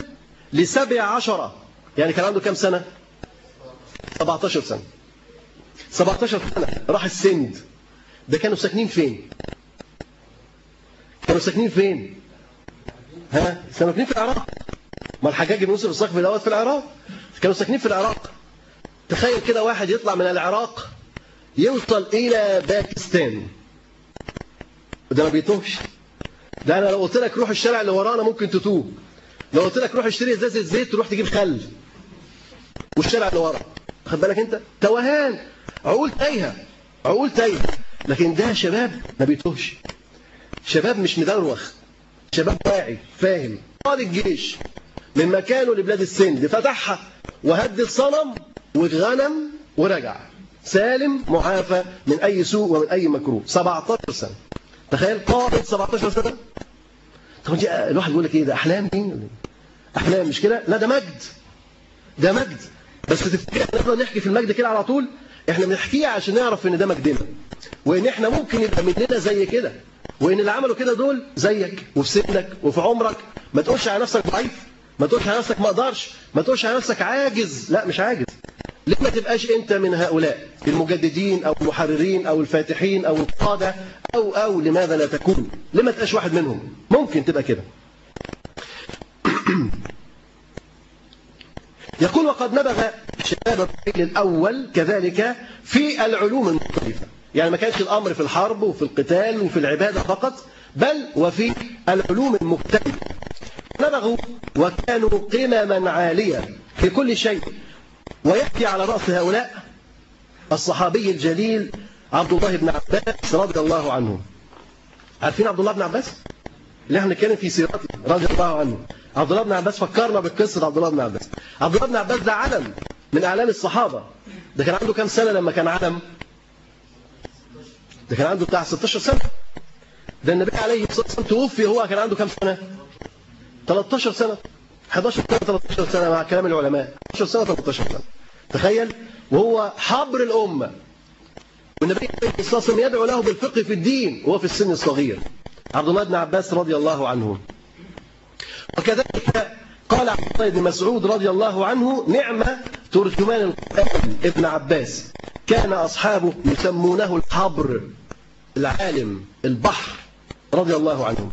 لسبع عشرة يعني كان عنده كم سنة؟ 17 سنة. 17 سنة راح السند. ده كانوا ساكنين فين؟ كانوا ساكنين فين؟ ها؟ ساكنين في العراق. ما الحجاج بن يوسف الصقفي دوت في العراق؟ كانوا ساكنين في العراق. تخيل كده واحد يطلع من العراق يوصل إلى باكستان. ده ما بيتوهش. ده أنا لو قلت لك روح الشارع اللي ورانا ممكن تتوه. لو قلت لك روح اشتري إزازة زيت تروح تجيب خل. والشارع اللي ورا. خد بالك أنت؟ توهان. عقول تايهة. عقول تايهة. لكن ده شباب ما بيتوهش. شباب مش مدروخ شباب واعي فاهم. قاد الجيش من مكانه لبلاد السند فتحها وهد الصنم واتغنم ورجع. سالم معافى من أي سوء ومن أي مكروه. 17 سنة. تخيل قائد 17 سنة. طب الواحد يقول لك إيه ده أحلام دي؟ أحلام مش كده؟ لا ده مجد. ده مجد. بس تفتكر إحنا نحكي في المجد كده على طول؟ إحنا بنحكيه عشان نعرف إن ده مجدنا. وإن إحنا ممكن يبقى مننا زي كده. وإن اللي عملوا كده دول زيك وفي سنك وفي عمرك ما تقولش على نفسك ضعيف ما تقولش على نفسك ما أقدرش ما تقولش على نفسك عاجز. لا مش عاجز. ليه ما تبقاش انت من هؤلاء؟ المجددين أو المحررين أو الفاتحين أو القادة أو أو لماذا لا تكون؟ ليه ما تبقاش واحد منهم؟ ممكن تبقى كده. يقول وقد نبغ شباب الرجل الأول كذلك في العلوم المختلفة. يعني ما كانش الأمر في الحرب وفي القتال وفي العبادة فقط بل وفي العلوم المختلفة نبغوا وكانوا قمما عالية في كل شيء. ويأتي على رأس هؤلاء الصحابي الجليل عبد الله بن عباس رضي الله عنه. عارفين عبد الله بن عباس؟ اللي إحنا كان في سيرته رضي الله عنه. عبد الله بن عباس فكرنا بقصة عبد الله بن عباس. عبد الله بن عباس ده علم من أعلام الصحابة. ده كان عنده كام سنة لما كان علم؟ ده كان عنده بتاع 16 سنة. ده النبي عليه الصلاة والسلام توفي هو كان عنده كام سنة؟ 13 سنة. 11 سنة 13 سنة مع كلام العلماء. 11 سنة 13 سنة. تخيل وهو حبر الأمة. والنبي عليه الصلاة والسلام يدعو له بالفقه في الدين وهو في السن الصغير. عبد الله بن عباس رضي الله عنه. وكذلك قال عبد الله بن مسعود رضي الله عنه نعم ترجمان القرآن ابن عباس. كان أصحابه يسمونه الحبر العالم البحر رضي الله عنه.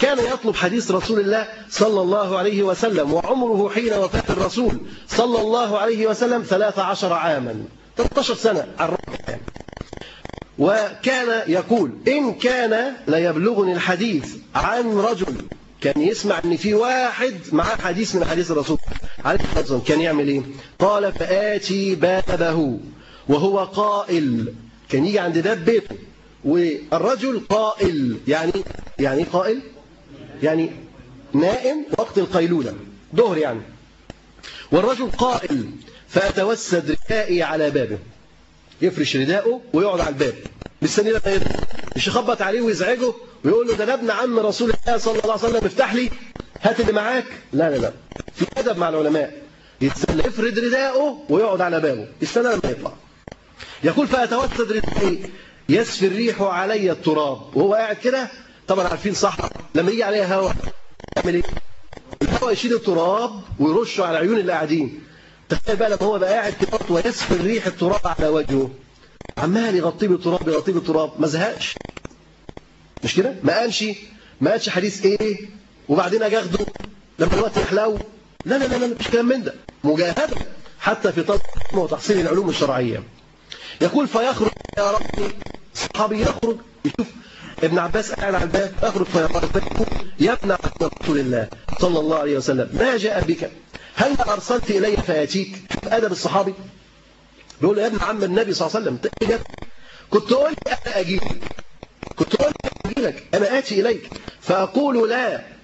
كان يطلب حديث رسول الله صلى الله عليه وسلم وعمره حين وفاة الرسول صلى الله عليه وسلم 13 عاما 13 سنة الرابع وكان يقول إن كان ليبلغني الحديث عن رجل كان يسمع ان في واحد معاه حديث من حديث الرسول عليه الصلاة والسلام كان يعمل إيه؟ قال فآتي بابه. وهو قائل. كان يجي عند باب بيته. والرجل قائل. يعني يعني قائل؟ يعني نائم وقت القيلولة. ظهر يعني. والرجل قائل. فأتوسد ردائي على بابه. يفرش رداءه ويقعد على الباب. مستني لما مش يخبط عليه ويزعجه ويقول له ده ابن عم رسول الله صلى الله عليه وسلم افتح لي. هات اللي معاك. لا لا لا. في أدب مع العلماء. يتسلى يفرد رداءه ويقعد على بابه. يستنى لما يطلع. يقول فأتوسد ردائي يسفي الريح علي التراب. وهو قاعد كده طبعا عارفين صح لما يجي عليها هواء يعمل إيه؟ الهواء يشيل التراب ويرشه على عيون اللي قاعدين تخيل بقى لما هو بقى قاعد كده ويسفي الريح التراب على وجهه. عمال يغطيه بالتراب يغطيه بالتراب. ما زهقش. مش كده؟ ما قالش ما قالش حديث إيه؟ وبعدين أجي أخده لما الوقت يحلو لا لا لا لا مش كلام من ده. مجاهدة حتى في طلب وتحصيل العلوم الشرعية. يقول فيخرج يا ربي. صحابي يخرج يشوف ابن عباس قاعد على الباب اخرج فيقول يا ابن عبد رسول الله صلى الله عليه وسلم ما جاء بك؟ هل أرسلت إلي فيأتيك؟ أدب الصحابي. بيقول له يا ابن عم النبي صلى الله عليه وسلم إيه كنت لي أنا اجيك كنت أقول لي أجي لك أنا آتي إليك فأقول لا.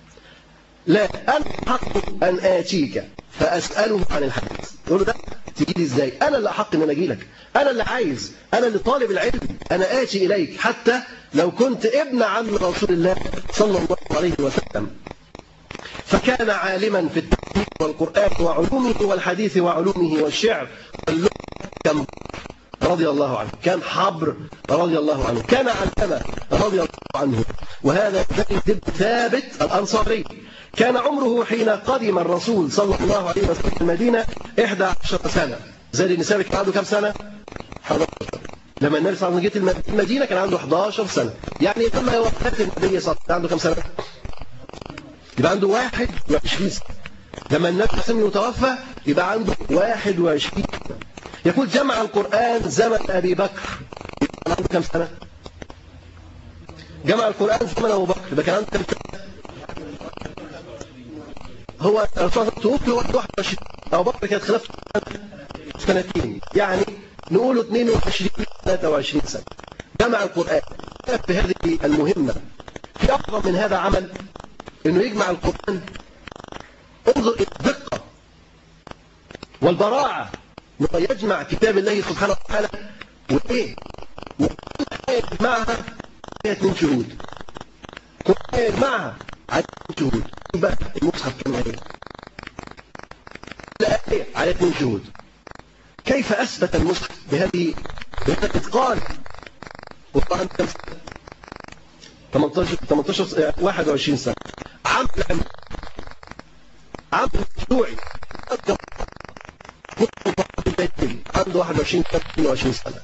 لا أنا حق أن آتيك فاساله عن الحديث. يقول له ده تجي لي إزاي؟ أنا اللي أحق إن أنا أجي لك أنا اللي عايز أنا اللي طالب العلم أنا آتي إليك. حتى لو كنت ابن عم رسول الله صلى الله عليه وسلم. فكان عالما في التفسير والقرآن وعلومه والحديث وعلومه والشعر واللغة. كم رضي الله عنه كان حبر رضي الله عنه كان علامة رضي الله عنه. وهذا زيد بن ثابت الأنصاري. كان عمره حين قدم الرسول صلى الله عليه وسلم المدينة 11 سنة. زيد بن ثابت كان عنده كم سنة؟ 11 لما النبي صلى الله عليه وسلم جه المدينة كان عنده 11 سنة. يعني لما وفاة النبي صلى الله عليه وسلم عنده كم سنة؟ يبقى عنده 21 سنة. لما النبي صلى الله عليه وسلم يبقى عنده 21 سنة. يقول جمع القرآن زمن أبي بكر. يبقى عنده كم سنة؟ جمع القرآن زمن أبو بكر. يبقى كان عنده كم سنة؟ هو الرسول توفي 21 أبو بكر كانت خلافته سنتين. يعني نقول 22 23 سنة. جمع القرآن. في هذه المهمة. في أعظم من هذا عمل إنه يجمع القرآن. انظر إلى الدقة والبراعة. انه يجمع كتاب الله سبحانه وتعالى. وإيه؟ وكل حاجة يجمعها. فيها اثنين شهود. كل حاجة يجمعها. على شهود يبقى المصحف كم آية كل آية على اثنين كيف أثبت المصحف بهذه بهذا الإتقان وطبعا كم سنة. 18 18 21 سنة عمل عمل مشروعي عنده 21 سنة 22 سنة.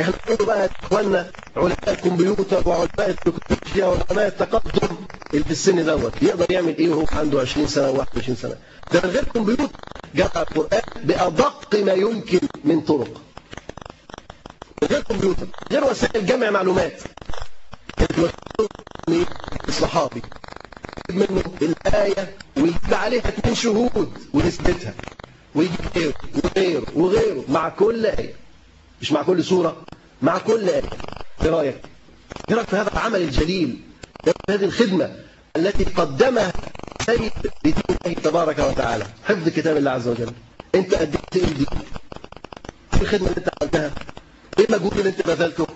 إحنا نقول بقى يا اخوانا علماء الكمبيوتر وعلماء التكنولوجيا وعلماء التقدم اللي في السن دوت يقدر يعمل إيه وهو عنده 20 سنة و21 سنة؟ ده من غير كمبيوتر جمع القرآن بأدق ما يمكن من طرق. من غير كمبيوتر غير وسائل جمع معلومات. الصحابي منه الآية ويجيب عليها اثنين شهود ويثبتها. ويجيب غيره وغيره وغيره مع كل آية. مش مع كل سورة مع كل آية. إيه رأيك؟ إيه في هذا العمل الجليل في هذه الخدمة التي قدمها سيد لدين الله تبارك وتعالى. حفظ كتاب الله عز وجل. انت قدمت إيه دي إيه الخدمة اللي انت عملتها؟ إيه المجهود اللي انت بذلته؟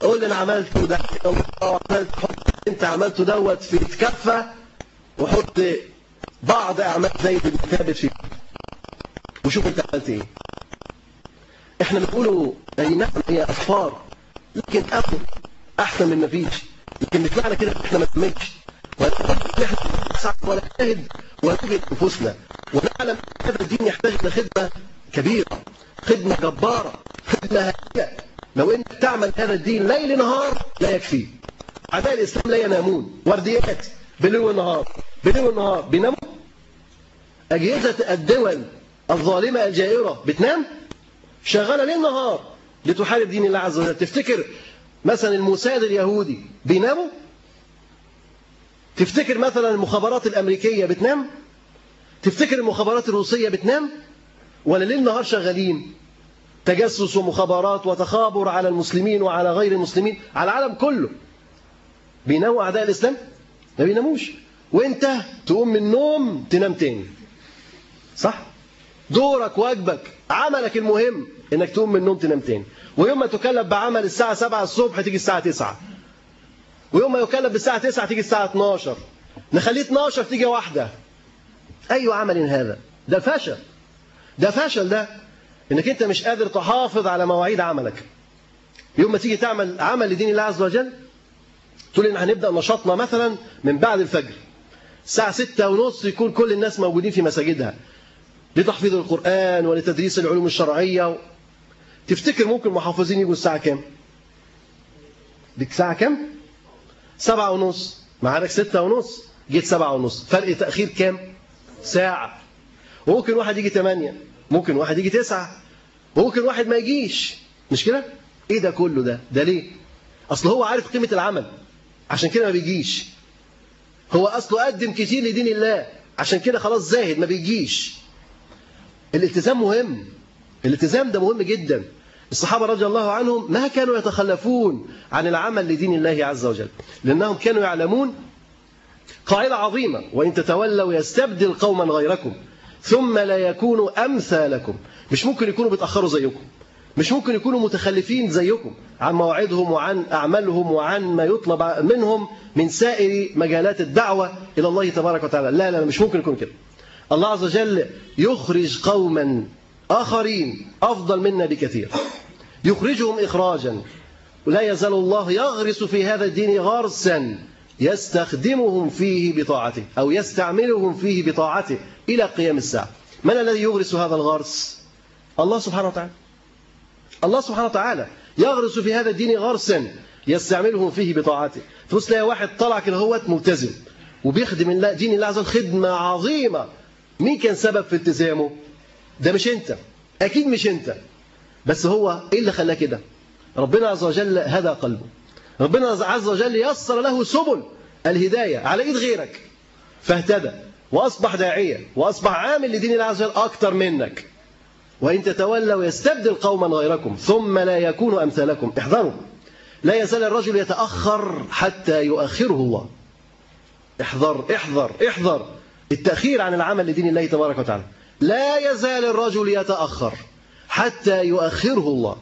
قول لي أنا عملته ده. عملت حط انت عملته دوت في كفة وحط بعض أعمال زي بن ثابت فيه. وشوف انت عملت إيه. إحنا بنقوله أي نعم هي اصفار لكن اخذ أحسن من ما فيش مش معنى كده إحنا ما نكملش ولا نجتهد ونجد نفوسنا ونعلم هذا الدين يحتاج إلى خدمة كبيرة خدمة جبارة خدمة هائله لو أنت تعمل هذا الدين ليل نهار لا يكفي. أعداء الإسلام لا ينامون. ورديات بالليل والنهار بالليل والنهار بيناموا؟ أجهزة الدول الظالمة الجائرة بتنام؟ شغالة ليل نهار. لتحارب دين الله عز وجل. تفتكر مثلا الموساد اليهودي بيناموا؟ تفتكر مثلا المخابرات الأمريكية بتنام؟ تفتكر المخابرات الروسية بتنام؟ ولا ليل نهار شغالين تجسس ومخابرات وتخابر على المسلمين وعلى غير المسلمين على العالم كله. بيناموا أعداء الإسلام؟ ما بيناموش. وإنت تقوم من النوم تنام تاني. صح؟ دورك واجبك عملك المهم. إنك تقوم من النوم تنام تاني. ويوم ما تكلف بعمل الساعة 7 الصبح تيجي الساعة 9 ويوم ما يكلف بالساعة 9 تيجي الساعة 12 نخليه 12 تيجي واحدة. أي عمل هذا؟ ده فشل. ده فشل ده. إنك أنت مش قادر تحافظ على مواعيد عملك. يوم ما تيجي تعمل عمل لدين الله عز وجل تقول إن هنبدأ نشاطنا مثلا من بعد الفجر. الساعة ستة ونص يكون كل الناس موجودين في مساجدها. لتحفيظ القرآن ولتدريس العلوم الشرعية تفتكر ممكن محافظين يجوا الساعة كام؟ ديك ساعة كام؟ سبعة ونص. معادك ستة ونص. جيت سبعة ونص. فرق تأخير كام؟ ساعة. وممكن واحد يجي ثمانية ممكن واحد يجي تسعة. وممكن واحد ما يجيش. مش كده؟ إيه ده كله ده؟ ده ليه؟ أصل هو عارف قيمة العمل. عشان كده ما بيجيش. هو أصله قدم كتير لدين الله. عشان كده خلاص زاهد ما بيجيش. الالتزام مهم. الالتزام ده مهم جدا. الصحابة رضي الله عنهم ما كانوا يتخلفون عن العمل لدين الله عز وجل لأنهم كانوا يعلمون قاعدة عظيمة وإن تتولوا يستبدل قوما غيركم ثم لا يكونوا أمثالكم. مش ممكن يكونوا بيتأخروا زيكم مش ممكن يكونوا متخلفين زيكم عن مواعيدهم وعن أعمالهم وعن ما يطلب منهم من سائر مجالات الدعوة إلى الله تبارك وتعالى. لا لا مش ممكن يكون كده. الله عز وجل يخرج قوما آخرين أفضل منا بكثير. يخرجهم إخراجا. ولا يزال الله يغرس في هذا الدين غرسا يستخدمهم فيه بطاعته أو يستعملهم فيه بطاعته إلى قيام الساعة. من الذي يغرس هذا الغرس؟ الله سبحانه وتعالى. الله سبحانه وتعالى يغرس في هذا الدين غرسا يستعملهم فيه بطاعته. تبص تلاقي واحد طلع كده هو ملتزم. وبيخدم دين الله عز وجل خدمة عظيمة. مين كان سبب في التزامه؟ ده مش انت. أكيد مش انت. بس هو إيه اللي خلاه كده؟ ربنا عز وجل هدى قلبه. ربنا عز وجل يسر له سبل الهداية على إيد غيرك. فاهتدى وأصبح داعية وأصبح عامل لدين الله عز وجل أكتر منك. وإن تتولوا يستبدل قوما غيركم ثم لا يكونوا أمثالكم. احذروا. لا يزال الرجل يتأخر حتى يؤخره الله. احذر احذر احذر. التأخير عن العمل لدين الله تبارك وتعالى. لا يزال الرجل يتأخر حتى يؤخره الله.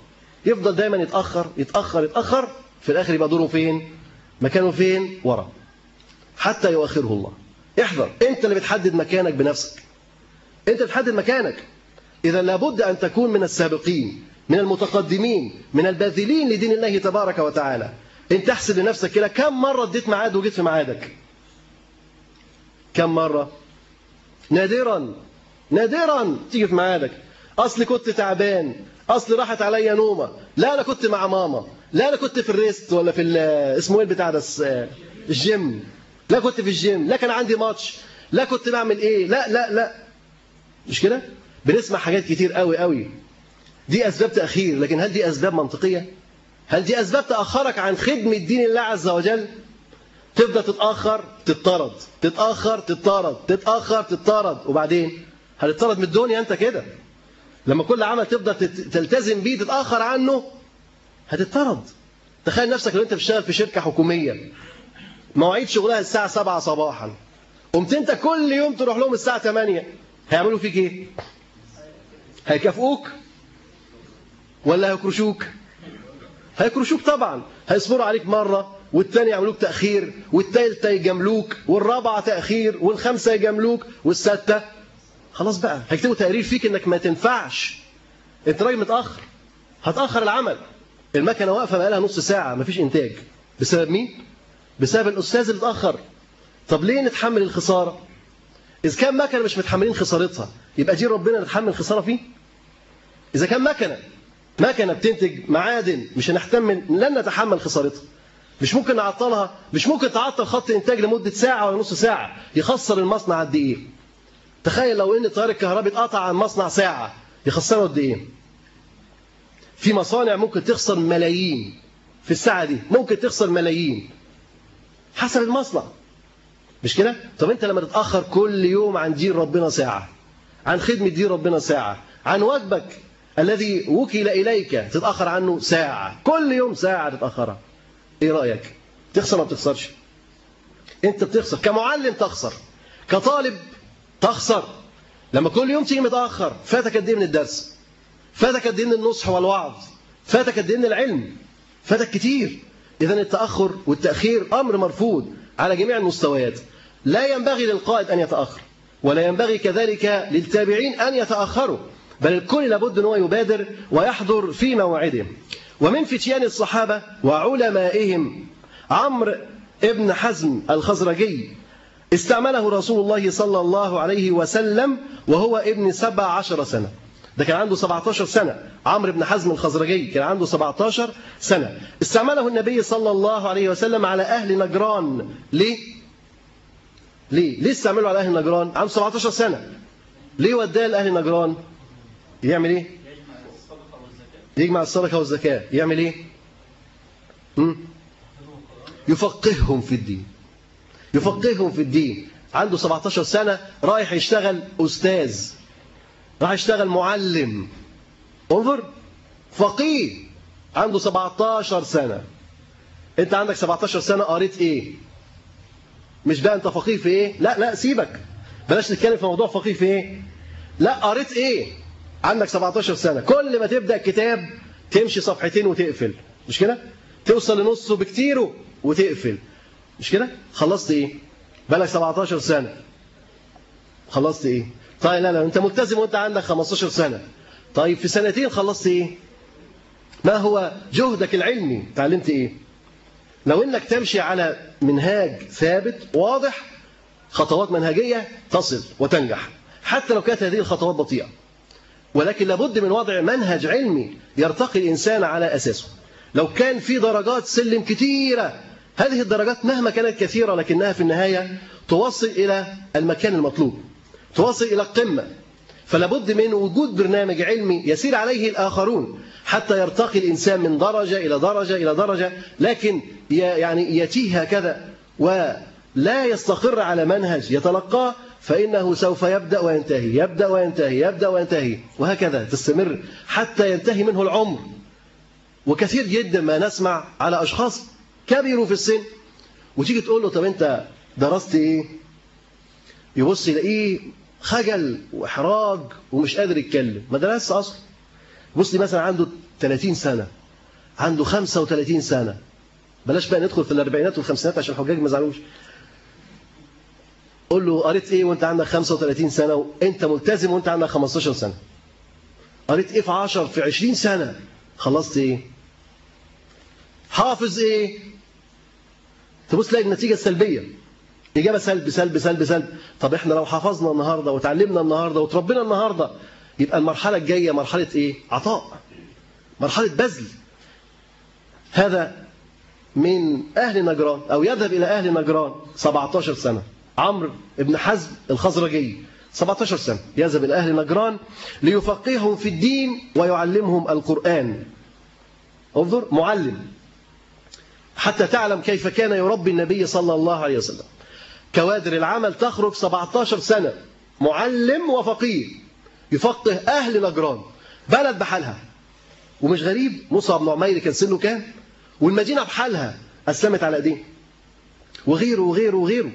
يفضل دايما يتأخر يتأخر يتأخر. في الآخر يبقى دوره فين؟ مكانه فين؟ ورا. حتى يؤخره الله. احذر. انت اللي بتحدد مكانك بنفسك. انت بتحدد مكانك. إذا لابد أن تكون من السابقين من المتقدمين من الباذلين لدين الله تبارك وتعالى. انت احسب لنفسك كده كم مرة اديت ميعاد وجيت في ميعادك؟ كم مرة؟ نادرا. نادرا. تيجي في ميعادك. اصل كنت تعبان. اصل راحت عليا نومة. لا أنا كنت مع ماما. لا أنا كنت في ال rest ولا في اسمه إيه البتاع ده؟ الجيم. لا كنت في الجيم. لا كان عندي ماتش. لا كنت بعمل إيه؟ لا لا لا. مش كده؟ بنسمع حاجات كتير قوي قوي. دي أسباب تأخير. لكن هل دي أسباب منطقية؟ هل دي أسباب تأخرك عن خدمة دين الله عز وجل؟ تبدا تتأخر تتطرد. تتأخر تتطرد. تتأخر تتطرد. وبعدين؟ هتطرد من الدنيا انت كده؟ لما كل عمل تبدا تلتزم بيه تتأخر عنه هتطرد تخيل نفسك لو انت بتشتغل في شركة حكومية مواعيد شغلها الساعة 7 صباحا قمت انت كل يوم تروح لهم الساعة 8 هيعملوا فيك إيه؟ هيكافئوك ولا هيكرشوك؟ هيكرشوك طبعا. هيصبروا عليك مرة والتاني يعملوك تأخير والتالتة يجاملوك والرابعة تأخير والخمسة يجاملوك والستة خلاص بقى هيكتبوا تقرير فيك إنك ما تنفعش. انت راجل متأخر هتأخر العمل. المكنة واقفة بقى لها نص ساعة مفيش إنتاج. بسبب مين؟ بسبب الأستاذ اللي اتأخر. طب ليه نتحمل الخسارة؟ إذا كان مكنة مش متحملين خسارتها يبقى دي ربنا نتحمل خساره فيه؟ إذا كان مكنة مكنة بتنتج معادن مش هنحتمل لن نتحمل خسارتها. مش ممكن نعطلها مش ممكن تعطل خط إنتاج لمدة ساعة ولا نص ساعة يخسر المصنع قد إيه؟ تخيل لو ان التيار الكهربي اتقطع عن مصنع ساعة يخسره قد إيه؟ في مصانع ممكن تخسر ملايين في الساعة دي ممكن تخسر ملايين حسب المصنع. مش كده؟ طب أنت لما تتأخر كل يوم عن دين ربنا ساعة عن خدمة دين ربنا ساعة عن واجبك الذي وكل إليك تتأخر عنه ساعة كل يوم ساعة تتأخرها. إيه رأيك؟ تخسر ما بتخسرش؟ أنت بتخسر كمعلم تخسر كطالب تخسر. لما كل يوم تيجي متأخر فاتك قد إيه من الدرس؟ فاتك قد إيه من النصح والوعظ؟ فاتك قد إيه من العلم؟ فاتك كتير. اذا التأخر والتأخير أمر مرفوض على جميع المستويات. لا ينبغي للقائد أن يتأخر ولا ينبغي كذلك للتابعين أن يتأخروا بل الكل لابد إن هو يبادر ويحضر في موعدهم. ومن فتيان الصحابة وعلمائهم عمرو ابن حزم الخزرجي استعمله رسول الله صلى الله عليه وسلم وهو ابن سبع عشر سنة ده كان عنده 17 سنة عمرو بن حزم الخزرجي كان عنده 17 سنة استعمله النبي صلى الله عليه وسلم على أهل نجران ليه؟ ليه؟ ليه استعمله على أهل نجران؟ عنده 17 سنة ليه وداه لأهل نجران؟ يعمل إيه؟ يجمع الصدقة والزكاة يعمل إيه؟ هم؟ يفقههم في الدين يفقههم في الدين. عنده 17 سنة رايح يشتغل أستاذ. راح يشتغل معلم. انظر فقيه. عنده 17 سنة. انت عندك 17 سنة قريت إيه؟ مش بقى انت فقيه في إيه؟ لا لا سيبك. بلاش نتكلم في موضوع فقيه في إيه؟ لا قريت إيه؟ عندك 17 سنة. كل ما تبدأ كتاب تمشي صفحتين وتقفل. مش كده؟ توصل لنصه بكتيره وتقفل. مش كده؟ خلصت إيه؟ بقالك 17 سنة. خلصت إيه؟ طيب لا لا أنت ملتزم وأنت عندك 15 سنة. طيب في سنتين خلصت إيه؟ ما هو جهدك العلمي؟ تعلمت إيه؟ لو إنك تمشي على منهاج ثابت واضح خطوات منهجية تصل وتنجح. حتى لو كانت هذه الخطوات بطيئة. ولكن لابد من وضع منهج علمي يرتقي الإنسان على أساسه. لو كان في درجات سلم كثيرة هذه الدرجات مهما كانت كثيرة لكنها في النهاية توصل إلى المكان المطلوب توصل إلى القمة. فلا بد من وجود برنامج علمي يسير عليه الآخرون حتى يرتقي الإنسان من درجة إلى درجة إلى درجة لكن يعني يتيه هكذا ولا يستقر على منهج يتلقاه فإنه سوف يبدأ وينتهي يبدأ وينتهي يبدأ وينتهي وهكذا تستمر حتى ينتهي منه العمر. وكثير جدا ما نسمع على أشخاص كبروا في السن. وتيجي تقول له طب أنت درست إيه؟ يبص يلاقيه خجل وإحراج ومش قادر يتكلم. ما درسش أصلا. بص لي مثلا عنده 30 سنة. عنده 35 سنة. بلاش بقى ندخل في الأربعينات والخمسينات عشان الحجاج ما يزعلوش قول له قريت إيه وانت عندك 35 سنة؟ وانت ملتزم وانت عندك 15 سنة. قريت إيه في 10 في 20 سنة. خلصت إيه؟ حافظ إيه؟ تبص تلاقي النتيجة السلبية. إجابة سلب سلب سلب سلب طب إحنا لو حفظنا النهاردة وتعلمنا النهاردة وتربينا النهاردة يبقى المرحلة الجاية مرحلة إيه؟ عطاء. مرحلة بذل. هذا من أهل نجران أو يذهب إلى أهل نجران 17 سنة. عمرو بن حزم الخزرجي 17 سنة يذهب إلى أهل نجران ليفقههم في الدين ويعلمهم القرآن. انظر معلم. حتى تعلم كيف كان يربي النبي صلى الله عليه وسلم. كوادر العمل تخرج 17 سنة معلم وفقيه يفقه أهل نجران بلد بحالها. ومش غريب موسى بن عمير كان سنه كام؟ والمدينة بحالها أسلمت على أيديه. وغيره وغيره وغيره.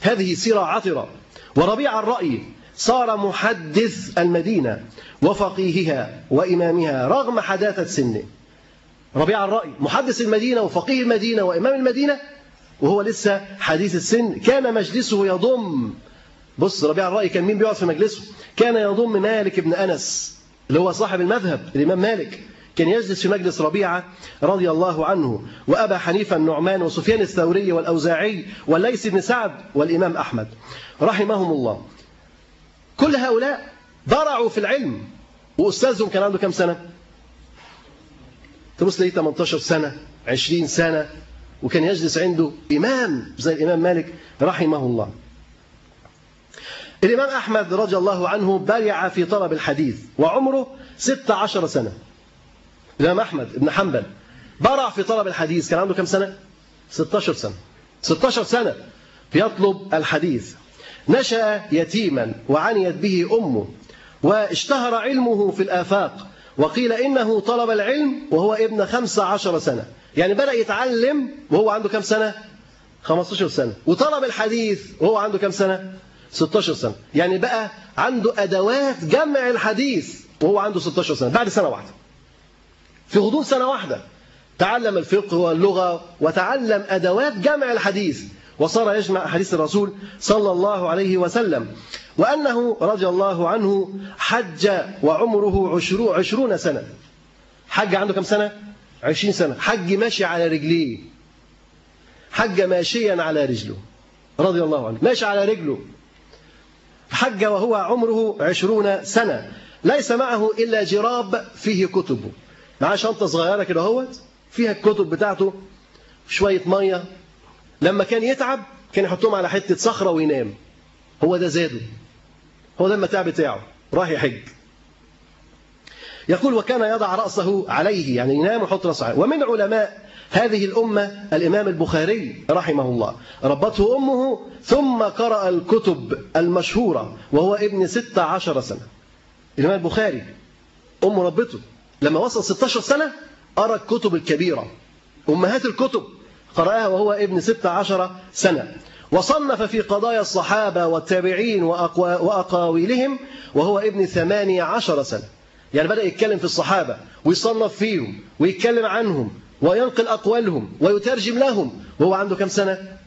هذه سيرة عطرة. وربيع الرأي صار محدث المدينة وفقيهها وإمامها رغم حداثة سنه. ربيع الرأي محدث المدينة وفقيه المدينة وإمام المدينة وهو لسه حديث السن. كان مجلسه يضم بص ربيع الرأي كان مين بيقعد في مجلسه؟ كان يضم مالك بن أنس اللي هو صاحب المذهب الإمام مالك. كان يجلس في مجلس ربيعة رضي الله عنه وأبا حنيفة النعمان وسفيان الثوري والأوزاعي والليث بن سعد والإمام أحمد. رحمهم الله. كل هؤلاء برعوا في العلم وأستاذهم كان عنده كم سنة؟ تبص ليه 18 سنة 20 سنة وكان يجلس عنده إمام زي الإمام مالك رحمه الله. الإمام أحمد رضي الله عنه برع في طلب الحديث وعمره 16 سنة. الإمام أحمد بن حنبل برع في طلب الحديث كان عنده كم سنة؟ 16 سنة. 16 سنة بيطلب الحديث. نشأ يتيما وعنيت به أمه واشتهر علمه في الآفاق وقيل إنه طلب العلم وهو ابن 15 سنة. يعني بدأ يتعلم وهو عنده كم سنة؟ 15 سنة. وطلب الحديث وهو عنده كم سنة؟ 16 سنة. يعني بقى عنده أدوات جمع الحديث وهو عنده 16 سنة. بعد سنة واحدة. في غضون سنة واحدة. تعلم الفقه واللغة وتعلم أدوات جمع الحديث. وصار يجمع حديث الرسول صلى الله عليه وسلم. وأنه رضي الله عنه حج وعمره عشرون سنة. حج عنده كم سنة؟ عشرين سنة. حج ماشي على رجليه. حج ماشيا على رجله. رضي الله عنه. ماشي على رجله. حج وهو عمره عشرون سنة. ليس معه إلا جراب فيه كتبه معاه شنطة صغيرة كده أهوت فيها الكتب بتاعته شوية مية. لما كان يتعب كان يحطهم على حتة صخرة وينام. هو ده زاده. هو ده المتاع بتاعه راح يحج يقول وكان يضع رأسه عليه يعني ينام ويحط رأسه عليه. ومن علماء هذه الأمة الإمام البخاري رحمه الله ربته أمه ثم قرأ الكتب المشهورة وهو ابن ست عشر سنة. الإمام البخاري أمه ربته لما وصل 16 سنة قرأ الكتب الكبيرة أمهات الكتب قرأها وهو ابن ست عشر سنة. وصنف في قضايا الصحابة والتابعين وأقاويلهم وهو ابن ثمانية عشر سنة يعني بدأ يتكلم في الصحابة ويصنف فيهم ويتكلم عنهم وينقل أقوالهم ويترجم لهم وهو عنده كم سنة؟